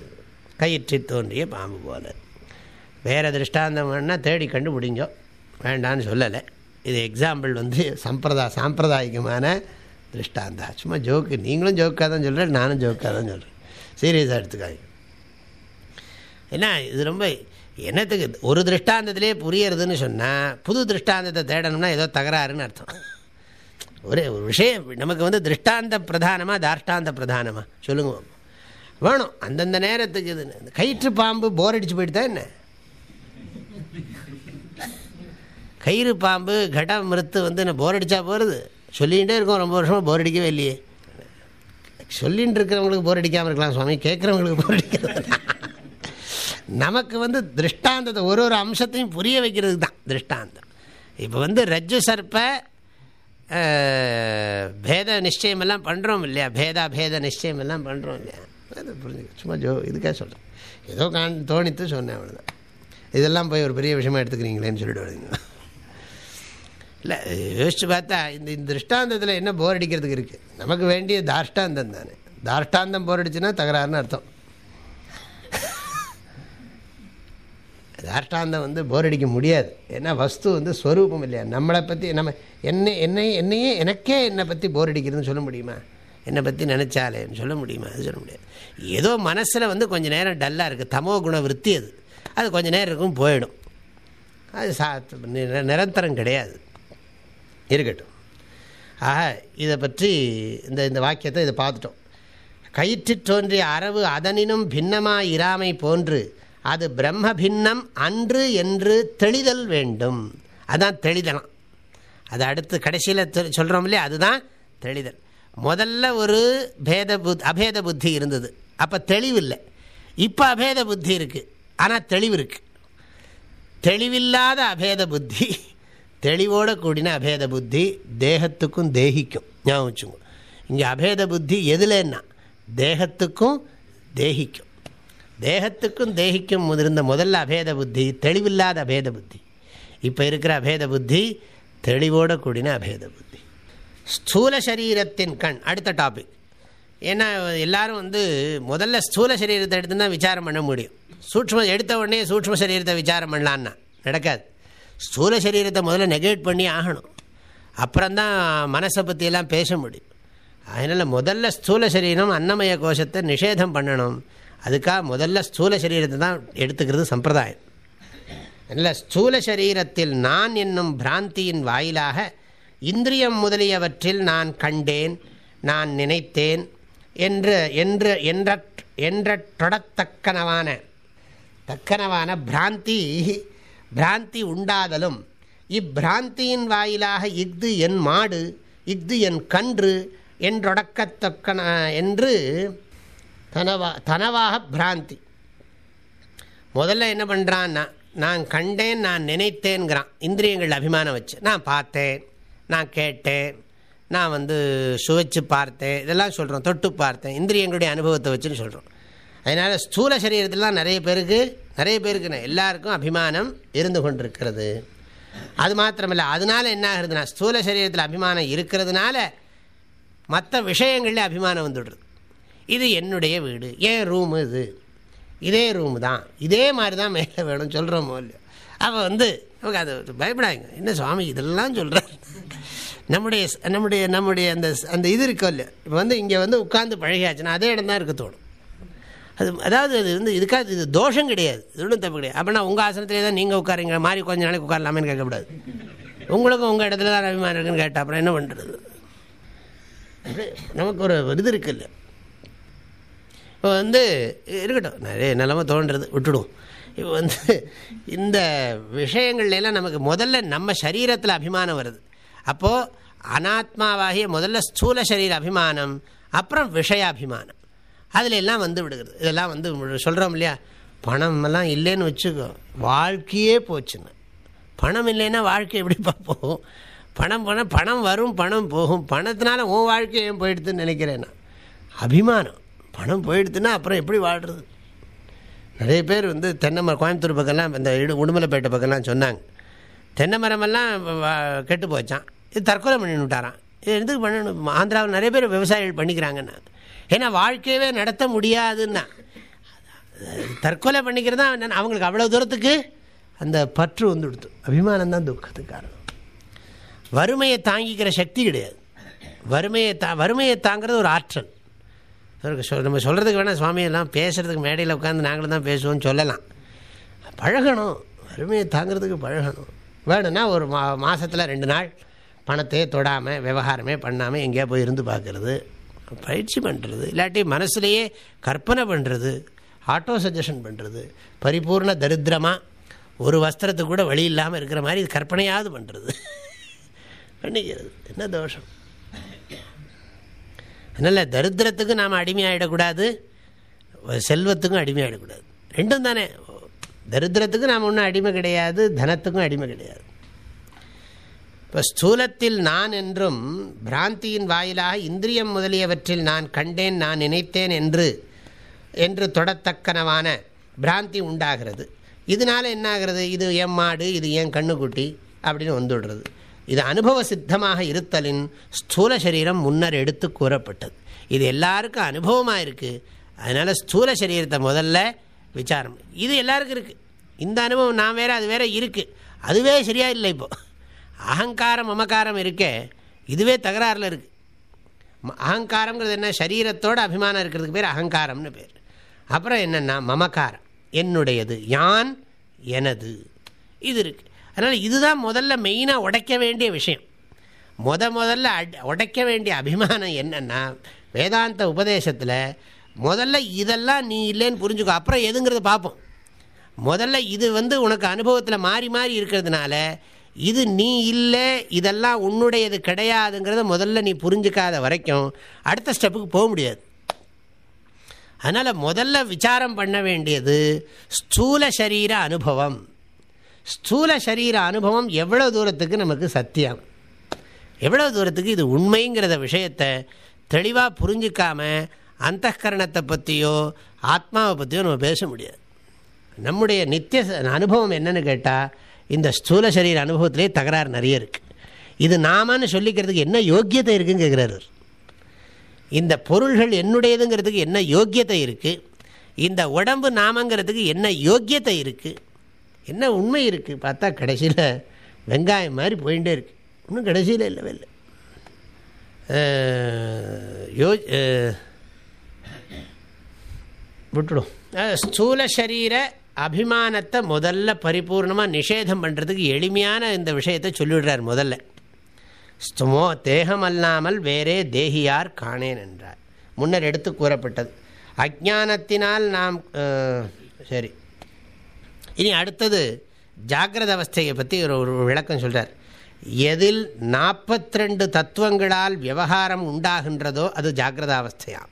கயிற்றி தோன்றிய பாம்பு போல. வேறு திருஷ்டாந்தம் வேணால் தேடி கண்டு முடிஞ்சோம் வேண்டான்னு சொல்லலை. இது எக்ஸாம்பிள் வந்து சம்பிரதா சாம்பிரதாயிகமான திருஷ்டாந்தா. சும்மா ஜோக்கு நீங்களும் ஜோக்காக தான் சொல்கிறேன் நானும் ஜோக்காக தான் சொல்கிறேன் சீரியஸாக எடுத்துக்காங்க ஏன்னா இது ரொம்ப என்னத்துக்கு? ஒரு திருஷ்டாந்தத்திலே புரியறதுன்னு சொன்னால் புது திருஷ்டாந்தத்தை தேடணும்னா ஏதோ தகராறுன்னு அர்த்தம். ஒரு ஒரு விஷயம் நமக்கு வந்து திருஷ்டாந்த பிரதானமாக தாஷ்டாந்த பிரதானமாக சொல்லுங்க. வேணும். அந்தந்த நேரத்துக்கு இது கயிற்று பாம்பு போர் அடிச்சு போயிட்டு தான் என்ன? கயிறு பாம்பு கடம் மிருத்து வந்து என்ன போர் அடித்தா போகிறது சொல்லிகிட்டே இருக்கோம் ரொம்ப வருஷமாக போர் அடிக்கவே இல்லையே. சொல்லிகிட்டு இருக்கிறவங்களுக்கு போர் அடிக்காமல் இருக்கலாம் சுவாமி. கேட்குறவங்களுக்கு போர் அடிக்கிறது நமக்கு வந்து திருஷ்டாந்தத்தை ஒரு ஒரு அம்சத்தையும் புரிய வைக்கிறதுக்கு தான் திருஷ்டாந்தம். இப்போ வந்து ரஜ்ஜு சர்ப்ப பேத நிச்சயம் எல்லாம் பண்ணுறோம் இல்லையா? பேதா பேத நிச்சயம் எல்லாம் பண்ணுறோம் இல்லையா? அது புரிஞ்சுக்க சும்மா ஜோ இதுக்காக சொல்கிறேன் ஏதோ காண் தோணித்து சொன்னேன் அவ்வளோதான் இதெல்லாம் போய் ஒரு பெரிய விஷயமா எடுத்துக்கிறீங்களேன்னு சொல்லிட்டு இல்லை யோசிச்சு பார்த்தா இந்த இந்த திருஷ்டாந்தத்தில் என்ன போர் அடிக்கிறதுக்கு இருக்குது நமக்கு வேண்டிய தாஷ்டாந்தம் தானே. தாஷ்டாந்தம் போர் அடிச்சுன்னா தகராறுன்னு அர்த்தம். தாஷ்டாந்தம் வந்து போர் அடிக்க முடியாது. ஏன்னா வஸ்து வந்து ஸ்வரூபம் இல்லையா? நம்மளை பற்றி நம்ம என்னை என்னை என்னையே எனக்கே என்னை பற்றி போர் அடிக்கிறதுன்னு சொல்ல முடியுமா? என்னை பற்றி நினச்சாலேன்னு சொல்ல முடியுமா? அது சொல்ல முடியாது. ஏதோ மனசில் வந்து கொஞ்சம் நேரம் டல்லாக இருக்குது தமோ குண விற்பி அது. அது கொஞ்சம் நேரம் இருக்கும் போயிடும். அது சா நிரந்தரம் கிடையாது. இருக்கட்டும். ஆக இதை பற்றி இந்த இந்த வாக்கியத்தை இதை பார்த்துட்டோம். கயிற்று தோன்றிய அரவு அதனினும் பின்னமாக இராமை போன்று அது பிரம்ம பின்னம் அன்று என்று தெளிதல் வேண்டும். அதுதான் தெளிதலாம். அது அடுத்து கடைசியில் சொல்கிறோம் இல்லையா? அதுதான் தெளிதல். முதல்ல ஒரு பேத புத் அபேத புத்தி இருந்தது. அப்போ தெளிவில்லை. இப்போ அபேத புத்தி இருக்குது ஆனால் தெளிவு இருக்குது தெளிவில்லாத அபேத புத்தி தெளிவோடு கூடின அபேத புத்தி தேகத்துக்கும் தேகிக்கும். ஞாபகம் வச்சுக்கோங்க இங்கே அபேத புத்தி எதுலன்னா தேகத்துக்கும் தேகிக்கும். தேகத்துக்கும் தேகிக்கும் இருந்த முதல்ல அபேத புத்தி தெளிவில்லாத அபேத புத்தி. இப்போ இருக்கிற அபேத புத்தி தெளிவோடு கூடின அபேத புத்தி. ஸ்தூல சரீரத்தின் கண் அடுத்த டாபிக் ஏன்னா எல்லாரும் வந்து முதல்ல ஸ்தூல சரீரத்தை எடுத்து தான் விசாரம் பண்ண முடியும். சூட்சம எடுத்த உடனே சூட்ச சரீரத்தை விசாரம் பண்ணலான்னா நடக்காது. ஸ்தூல சரீரத்தை முதல்ல நெகேட் பண்ணி ஆகணும். அப்புறம்தான் மனசை பற்றியெல்லாம் பேச முடியும். அதனால் முதல்ல ஸ்தூல சரீரம் அன்னமய கோஷத்தை நிஷேதம் பண்ணணும். அதுக்காக முதல்ல ஸ்தூல சரீரத்தை தான் எடுத்துக்கிறது சம்பிரதாயம். அதில் ஸ்தூல சரீரத்தில் நான் என்னும் பிராந்தியின் வாயிலாக இந்திரியம் முதலியவற்றில் நான் கண்டேன் நான் நினைத்தேன் என்று என்று என்ற என்ற தொடத்தக்கனவான தக்கனவான பிராந்தி பிராந்தி உண்டாதலும் இப்பிராந்தியின் வாயிலாக இஃது என் மாடு இஃது என் கன்று என்றொடக்கத்தக்கன என்று தனவா தனவாக பிராந்தி. முதல்ல என்ன பண்ணுறான்னா நான் கண்டேன் நான் நினைத்தேங்கிறான் இந்திரியங்கள் அபிமானம் வச்சு நான் பார்த்தேன் நான் கேட்டேன் நான் வந்து சுவைச்சு பார்த்தேன் இதெல்லாம் சொல்கிறோம் தொட்டு பார்த்தேன் இந்திரியங்களுடைய அனுபவத்தை வச்சுன்னு சொல்கிறோம் அதனால் ஸ்தூல சரீரத்திலாம் நிறைய பேருக்கு நிறைய பேருக்கு எல்லாருக்கும் அபிமானம் இருந்து கொண்டிருக்கிறது. அது மாத்திரமில்லை அதனால என்ன ஆகுதுன்னா ஸ்தூல சரீரத்தில் அபிமானம் இருக்கிறதுனால மற்ற விஷயங்களில் அபிமானம் வந்துடுறது இது என்னுடைய வீடு. ஏன் ரூமு இது? இதே ரூமு தான். இதே மாதிரி தான் மேலே வேணும் சொல்கிறோமோ இல்லையோ. அப்போ வந்து நமக்கு அது பயப்படாங்க என்ன சுவாமி இதெல்லாம் சொல்கிறார் நம்முடைய நம்முடைய நம்முடைய அந்த அந்த இது இருக்கோ இல்லையோ. இப்போ வந்து இங்கே வந்து உட்காந்து பழகியாச்சுன்னா அதே இடம் தான் இருக்க தோணும். அது அதாவது அது வந்து இதுக்காக இது தோஷம் கிடையாது. இது ஒன்றும் தப்பு கிடையாது. அப்படின்னா உங்கள் ஆசனத்திலே தான் நீங்கள் உட்காருங்க மாதிரி கொஞ்ச நாளைக்கு உட்காரலாமேன்னு கேட்கக்கூடாது. உங்களுக்கும் உங்கள் இடத்துல தான் அபிமானம் இருக்குன்னு கேட்டால் அப்புறம் என்ன பண்ணுறது நமக்கு ஒரு இது இருக்குல்ல இப்போ வந்து இருக்கட்டும். நிறைய நிலமை தோன்றது. விட்டுடும் இப்போ வந்து இந்த விஷயங்கள்லாம் நமக்கு முதல்ல நம்ம சரீரத்தில் அபிமானம் வருது. அப்போது அனாத்மாவாகிய முதல்ல ஸ்தூல சரீர அபிமானம் அப்புறம் விஷயாபிமானம். அதில் எல்லாம் வந்து விடுகிறது. இதெல்லாம் வந்து சொல்கிறோம் இல்லையா? பணம் எல்லாம் இல்லைன்னு வச்சுக்கோ. வாழ்க்கையே போச்சுன்னு பணம் இல்லைன்னா வாழ்க்கை எப்படி பார்ப்போம் பணம் பணம் பணம் வரும் பணம் போகும். பணத்தினால உன் வாழ்க்கை ஏன் போயிடுதுன்னு நினைக்கிறேன் நான் அபிமானம். பணம் போயிடுதுன்னா அப்புறம் எப்படி வாழ்கிறது நிறைய பேர் வந்து தென்னை மரம் கோயம்புத்தூர் பக்கம்லாம் இந்த இடு உடுமலைப்பேட்டை பக்கம்லாம் சொன்னாங்க. தென்னை மரமெல்லாம் கெட்டு போச்சான் இது தற்கொலை பண்ணிவிட்டாரான் இது எதுக்கு பண்ணணும்? ஆந்திராவில் நிறைய பேர் விவசாயிகள் பண்ணிக்கிறாங்கன்னா. ஏன்னா வாழ்க்கையவே நடத்த முடியாதுன்னா. தற்கொலை பண்ணிக்கிறது தான் அவங்களுக்கு அவ்வளோ தூரத்துக்கு அந்த பற்று வந்து கொடுத்து அபிமானம் தான் துக்கத்துக்கு காரணம். வறுமையை தாங்கிக்கிற சக்தி கிடையாது. வறுமையை தா வறுமையை தாங்கிறது ஒரு ஆற்றல். நம்ம சொல்கிறதுக்கு வேணால் சுவாமியெல்லாம் பேசுகிறதுக்கு மேடையில் உட்காந்து நாங்களும் தான் பேசுவோம்னு சொல்லலாம். பழகணும். வறுமையை தாங்கிறதுக்கு பழகணும். வேணும்னா ஒரு மா மாதத்தில் ரெண்டு நாள் பணத்தையே தொடாமல் விவகாரமே பண்ணாமல் எங்கேயா போய் இருந்து பார்க்குறது பயிற்சி பண்ணுறது இல்லாட்டி மனசுலேயே கற்பனை பண்ணுறது ஆட்டோ சஜஷன் பண்ணுறது பரிபூர்ண தரித்திரமாக ஒரு வஸ்திரத்துக்கு கூட வழி இல்லாமல் இருக்கிற மாதிரி கற்பனையாவது பண்ணுறது பண்ணிக்கிறது. என்ன தோஷம்? அதனால் தரித்திரத்துக்கு நாம் அடிமையாகிடக்கூடாது செல்வத்துக்கும் அடிமையாகிடக்கூடாது ரெண்டும் தானே. தரித்திரத்துக்கு நாம் ஒன்றும் அடிமை கிடையாது தனத்துக்கும் அடிமை கிடையாது. இப்போ ஸ்தூலத்தில் நான் என்றும் பிராந்தியின் வாயிலாக இந்திரியம் முதலியவற்றில் நான் கண்டேன் நான் நினைத்தேன் என்று என்று தொடத்தக்கனவான பிராந்தி உண்டாகிறது. இதனால் என்ன ஆகிறது இது என் மாடு இது என் கண்ணுக்குட்டி அப்படின்னு வந்துடுறது. இது அனுபவ சித்தமாக இருத்தலின் ஸ்தூல சரீரம் முன்னர் எடுத்து கூறப்பட்டது. இது எல்லாருக்கும் அனுபவமாக இருக்குது அதனால் ஸ்தூல சரீரத்தை முதல்ல விசாரம். இது எல்லாருக்கும் இருக்குது இந்த அனுபவம் நான் வேறு அது வேறு இருக்குது அதுவே சரியாக இல்லை இப்போது அகங்காரம் மமக்காரம் இருக்கே. இதுவே தகராறில் இருக்குது அகங்காரங்கிறது என்ன? சரீரத்தோட அபிமானம் இருக்கிறதுக்கு பேர் அகங்காரம்னு பேர். அப்புறம் என்னென்னா மமக்காரம் என்னுடையது யான் எனது. இது இருக்குது அதனால் இதுதான் முதல்ல மெயினாக உடைக்க வேண்டிய விஷயம். முத முதல்ல உடைக்க வேண்டிய அபிமானம் என்னென்னா வேதாந்த உபதேசத்தில் முதல்ல இதெல்லாம் நீ இல்லைன்னு புரிஞ்சுக்கோ அப்புறம் எதுங்கிறத பார்ப்போம். முதல்ல இது வந்து உனக்கு அனுபவத்தில் மாறி மாறி இருக்கிறதுனால இது நீ இல்லை இதெல்லாம் உன்னுடையது கிடையாதுங்கிறத முதல்ல நீ புரிஞ்சுக்காத வரைக்கும் அடுத்த ஸ்டெப்புக்கு போக முடியாது. அதனால் முதல்ல விசாரம் பண்ண வேண்டியது ஸ்தூல சரீர அனுபவம். ஸ்தூல சரீர அனுபவம் எவ்வளோ தூரத்துக்கு நமக்கு சத்தியம்? எவ்வளோ தூரத்துக்கு இது உண்மைங்கிறத விஷயத்தை தெளிவாக புரிஞ்சிக்காம அந்த கரணத்தை பற்றியோ ஆத்மாவை பற்றியோ நம்ம பேச முடியாது. நம்முடைய நித்திய அனுபவம் என்னன்னு கேட்டால் இந்த ஸ்தூல சரீர அனுபவத்திலே தகராறு நிறைய இருக்குது இது நாமன்னு சொல்லிக்கிறதுக்கு என்ன யோக்கியத்தை இருக்குன்னு கேட்குறாரு இந்த பொருள்கள் என்னுடையதுங்கிறதுக்கு என்ன யோக்கியத்தை இருக்குது இந்த உடம்பு நாமங்கிறதுக்கு என்ன யோக்கியத்தை இருக்குது என்ன உண்மை இருக்குது பார்த்தா கடைசியில் வெங்காயம் மாதிரி போயிட்டே இருக்குது இன்னும் கடைசியில் இல்லவே இல்லை. யோ விட்டுடும் ஸ்தூல சரீர அபிமானத்தை முதல்ல பரிபூர்ணமாக நிஷேதம் பண்ணுறதுக்கு எளிமையான இந்த விஷயத்தை சொல்லிவிடுறார் முதல்ல. ஸ்துமோ தேகமல்லாமல் வேறே தேகியார் காணேன் என்றார். முன்னர் எடுத்து கூறப்பட்டது. அஜானத்தினால் நாம் சரி. இனி அடுத்தது ஜாகிரத அவஸ்தையை பற்றி ஒரு ஒரு விளக்கம் சொல்கிறார் எதில் நாற்பத்தி ரெண்டு தத்துவங்களால் விவகாரம் உண்டாகின்றதோ அது ஜாகிரதாவஸ்தையாம்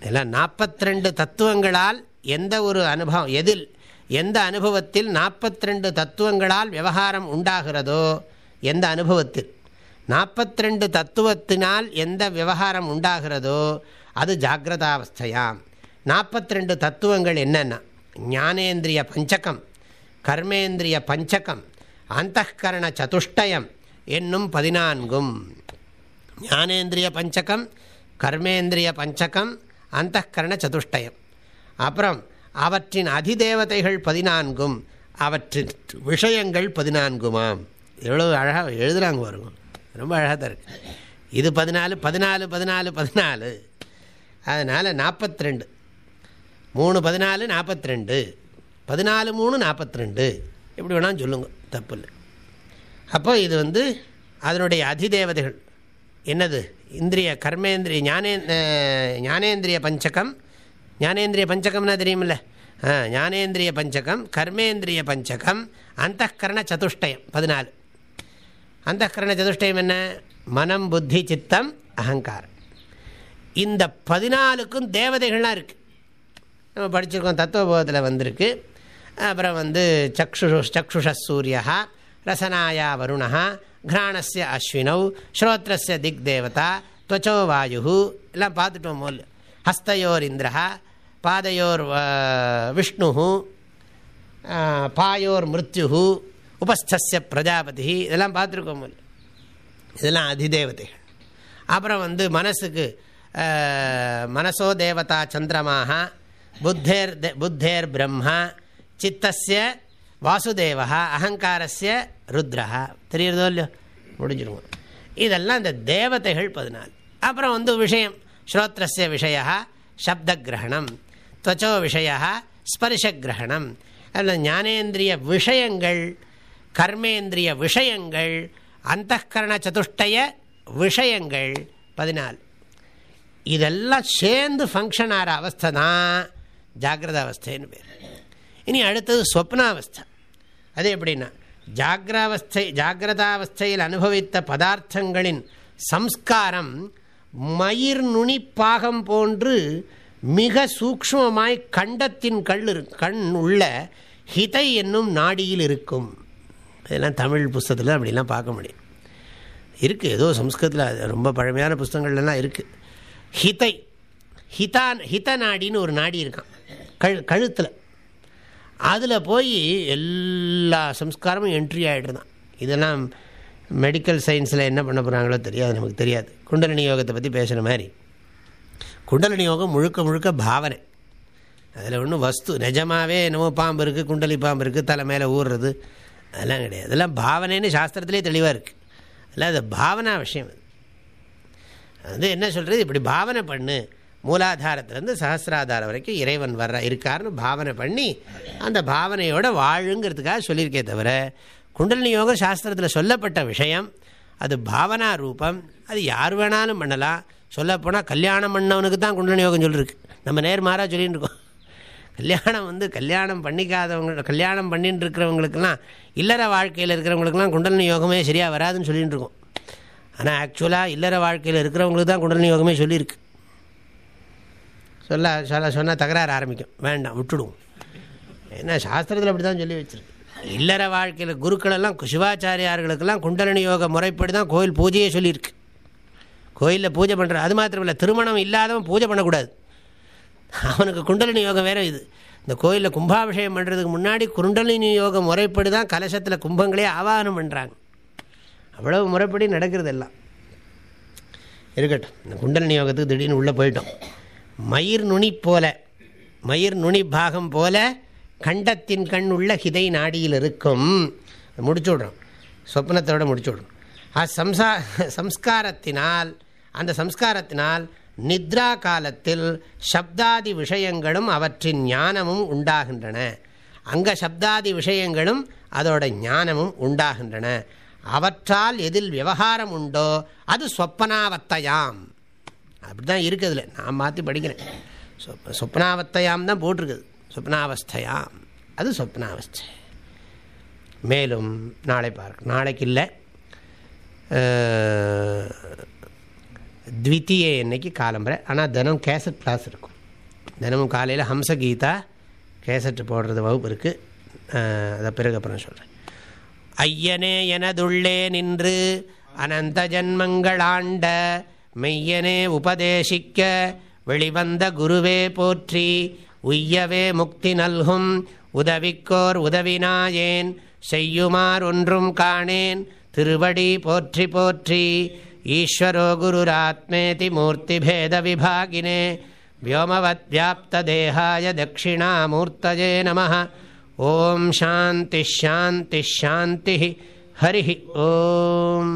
இதெல்லாம் நாற்பத்தி ரெண்டு தத்துவங்களால் எந்த ஒரு அனுபவம் எதில் எந்த அனுபவத்தில் நாற்பத்தி ரெண்டு தத்துவங்களால் விவகாரம் உண்டாகிறதோ எந்த அனுபவத்தில்? நாற்பத்தி ரெண்டு தத்துவத்தினால் எந்த விவகாரம் உண்டாகிறதோ அது ஜாகிரதாவஸ்தையாம் நாற்பத்தி ரெண்டு தத்துவங்கள் என்னென்ன? ஞானேந்திரிய பஞ்சகம் கர்மேந்திரிய பஞ்சகம் அந்தகரண சதுஷ்டயம் என்னும் பதினான்கும். ஞானேந்திரிய பஞ்சகம் கர்மேந்திரிய பஞ்சகம் அந்தகரண சதுஷ்டயம். அப்புறம் அவற்றின் அதிதேவதைகள் பதினான்கும் அவற்றின் விஷயங்கள் பதினான்குமாம். எவ்வளோ அழகாக எழுதுகிறாங்க வருவோம் ரொம்ப அழகாக தான் இருக்குது இது பதினாலு பதினாலு பதினாலு பதினாலு. அதனால் நாற்பத்தி ரெண்டு மூணு பதினாலு நாற்பத்தி ரெண்டு பதினாலு மூணு நாற்பத்தி ரெண்டு எப்படி வேணாலும் சொல்லுங்க தப்பு இல்லை அப்போ இது வந்து அதனுடைய அதிதேவதைகள். என்னது? இந்திரிய கர்மேந்திரிய ஞானே ஞானேந்திரிய பஞ்சகம். ஞானேந்திரிய பஞ்சகம்னா தெரியுமில்ல? ஞானேந்திரிய பஞ்சகம் கர்மேந்திரிய பஞ்சகம் அந்தகரண சதுஷ்டயம் பதினாலு. அந்தகரண சதுஷ்டயம் என்ன? மனம் புத்தி சித்தம் அகங்காரம். இந்த பதினாலுக்கும் தேவதைகள்லாம் இருக்குது நம்ம படிச்சிருக்கோம் தத்துவபோதத்தில் வந்திருக்கு. அப்புறம் வந்து சக்ஷு சக்ஷுஷ சூரியா ரசனாயா வருணா கிராணஸ்ய அஸ்வினவ் ஸ்ரோத்ரஸ்ய திக் தேவதா துவச்சோ வாயு எல்லாம் பார்த்துட்டோம் போல் ஹஸ்தயோர் இந்திரா பாதையோர் விஷ்ணு பாயோர் மிருத்யு உபஸ்தஸ்ய பிரஜாபதி இதெல்லாம் பார்த்துருக்கோம் போல் இதெல்லாம் அதிதேவதைகள். அப்புறம் வந்து மனசுக்கு மனசோ தேவதா சந்திரமாக புத்தேர் புத்தேர் பிரம்மா சித்தஸ்ய வாசுதேவா அகங்காரஸ்ய ருத்ரஹா தெரியுறதோ இல்லையோ முடிஞ்சிருவோம் இதெல்லாம் இந்த தேவதைகள் பதினாலு. அப்புறம் வந்து விஷயம் ஸ்ரோத்ரஸ்ய விஷய சப்த கிரகணம் துவச்சோ விஷய ஸ்பர்ஷகிரகணம் அதில் ஞானேந்திரிய விஷயங்கள் கர்மேந்திரிய விஷயங்கள் அந்த கரண சதுஷ்டய விஷயங்கள் பதினாலு. இதெல்லாம் சேர்ந்து ஃபங்க்ஷன் ஆகிற அவஸ்தை தான். ஜாகிரத அவஸ்தைன்னு பேர். இனி அடுத்தது ஸ்வப்னாவஸ்தை. அது எப்படின்னா ஜாகிரவஸ்தை ஜாகிரதாவஸ்தையில் அனுபவித்த பதார்த்தங்களின் சம்ஸ்காரம் மயிர் நுனிப்பாகம் போன்று மிக சூக்மமாய் கண்டத்தின் கல் கண் உள்ள ஹிதை என்னும் நாடியில் இருக்கும். இதெல்லாம் தமிழ் புஸ்தகத்தில் அப்படிலாம் பார்க்க முடியும். இருக்குது ஏதோ சம்ஸ்கிருதத்தில் ரொம்ப பழமையான புஸ்தகங்கள்லாம் இருக்குது ஹிதை ஹிதா ஹித நாடின்னு ஒரு நாடி இருக்கான் கழு கழுத்தில். அதில் போய் எல்லா சம்ஸ்காரமும் என்ட்ரி ஆகிடுதான் இதெல்லாம் மெடிக்கல் சயின்ஸில் என்ன பண்ண போகிறாங்களோ தெரியாது நமக்கு தெரியாது. குண்டலினி யோகத்தை பற்றி பேசுகிற மாதிரி. குண்டலினி யோகம் முழுக்க முழுக்க பாவனை. அதில் ஒன்றும் வஸ்து நிஜமாகவே என்னமோ பாம்பு இருக்குது குண்டலி பாம்பு இருக்குது தலை மேலே ஊறுறது அதெல்லாம் கிடையாது. அதெல்லாம் பாவனைன்னு சாஸ்திரத்திலே தெளிவாக இருக்குது அதில் அது பாவனா விஷயம் அது. வந்து என்ன சொல்கிறது இப்படி பாவனை பண்ணு. மூலாதாரத்திலேருந்து சஹசிராதாரம் வரைக்கும் இறைவன் வர்ற இருக்காருன்னு பாவனை பண்ணி அந்த பாவனையோட வாழுங்கிறதுக்காக சொல்லியிருக்கே தவிர குண்டலினி யோக சாஸ்திரத்தில் சொல்லப்பட்ட விஷயம் அது பாவனா ரூபம் அது யார் வேணாலும் பண்ணலாம். சொல்லப்போனால் கல்யாணம் பண்ணவனுக்கு தான் குண்டலினி யோகம் சொல்லியிருக்கு நம்ம நேர் மாறாக சொல்லின்னு இருக்கோம் கல்யாணம் வந்து கல்யாணம் பண்ணிக்காதவங்க கல்யாணம் பண்ணிட்டு இருக்கிறவங்களுக்கெல்லாம் இல்லற வாழ்க்கையில் இருக்கிறவங்களுக்குலாம் குண்டலினி யோகமே சரியாக வராதுன்னு சொல்லிகிட்டு இருக்கோம் ஆனால் ஆக்சுவலாக இல்லற வாழ்க்கையில் இருக்கிறவங்களுக்கு தான் குண்டலினி யோகமே சொல்லியிருக்கு. சொல்ல சொல்ல சொன்னால் தகராறு ஆரம்பிக்கும். வேண்டாம் விட்டுடுவோம். ஏன்னா சாஸ்திரத்தில் அப்படி தான் சொல்லி வச்சுருக்கு. இல்லற வாழ்க்கையில் குருக்களெல்லாம் சிவாச்சாரியார்களுக்கெல்லாம் குண்டலனி யோக முறைப்படி தான் கோயில் பூஜையே சொல்லியிருக்கு. கோயிலில் பூஜை பண்ணுற அது மாத்திரம் இல்லை திருமணம் இல்லாதவன் பூஜை பண்ணக்கூடாது. அவனுக்கு குண்டலினி யோகம் வேறு இது. இந்த கோயிலில் கும்பாபிஷேகம் பண்ணுறதுக்கு முன்னாடி குண்டலினி யோகம் முறைப்படி தான் கலசத்தில் கும்பங்களே ஆவாகனம் பண்ணுறாங்க அவ்வளவு முறைப்படி நடக்கிறது எல்லாம் இருக்கட்டும் இந்த குண்டலினி யோகத்துக்கு திடீர்னு உள்ளே போயிட்டோம். மயிர் நுனி போல மயிர் நுனி பாகம் போல கண்டத்தின் கண் உள்ள ஹிதை நாடியில் இருக்கும். முடிச்சு விட்றோம் சொப்னத்தோடு முடிச்சு விடுறோம் அம்சா சம்ஸ்காரத்தினால் அந்த சம்ஸ்காரத்தினால் நித்ரா காலத்தில் சப்தாதி விஷயங்களும் அவற்றின் ஞானமும் உண்டாகின்றன. அங்க சப்தாதி விஷயங்களும் அதோட ஞானமும் உண்டாகின்றன. அவற்றால் எதில் விவகாரம் உண்டோ அது சொப்பனாவத்தையாம். அப்படி தான் இருக்குதுல நான் மாற்றி படிக்கிறேன். சொப் சொப்னாவத்தையாம் தான் போட்டிருக்குது. சொப்னாவஸ்தையாம். அது சொப்னாவஸ்தை. மேலும் நாளை பார்க்க நாளைக்கு இல்லை. த்வித்தீய இன்னைக்கு காலம்பரை ஆனால் தினம் கேசட் கிளாஸ் இருக்கும். தினமும் காலையில் ஹம்சகீதா கேசட் போடுறது வகுப்பு இருக்குது அதை பிறகு அப்புறம் சொல்கிறேன் ஐயனே எனதுள்ளே நின்று அனந்த ஜன்மங்களாண்ட மெய்யனே உபதேசிக்க வெளிவந்த குருவே போற்றி உய்யவே முக்தி நல்கும் உதவிக்கோர் உதவினாயேன் செய்யுமார் ஒன்றும் காணேன் திருவடி போற்றி போற்றி ஈஸ்வரோ குருராத்மேதி மூர்த்திபேத விபாகினே व्योमवद्व्याप्तदेहाय दक्षिणामूर्तये नमः ॐ शान्तिश्शान्तिश्शान्तिः हरिः ॐ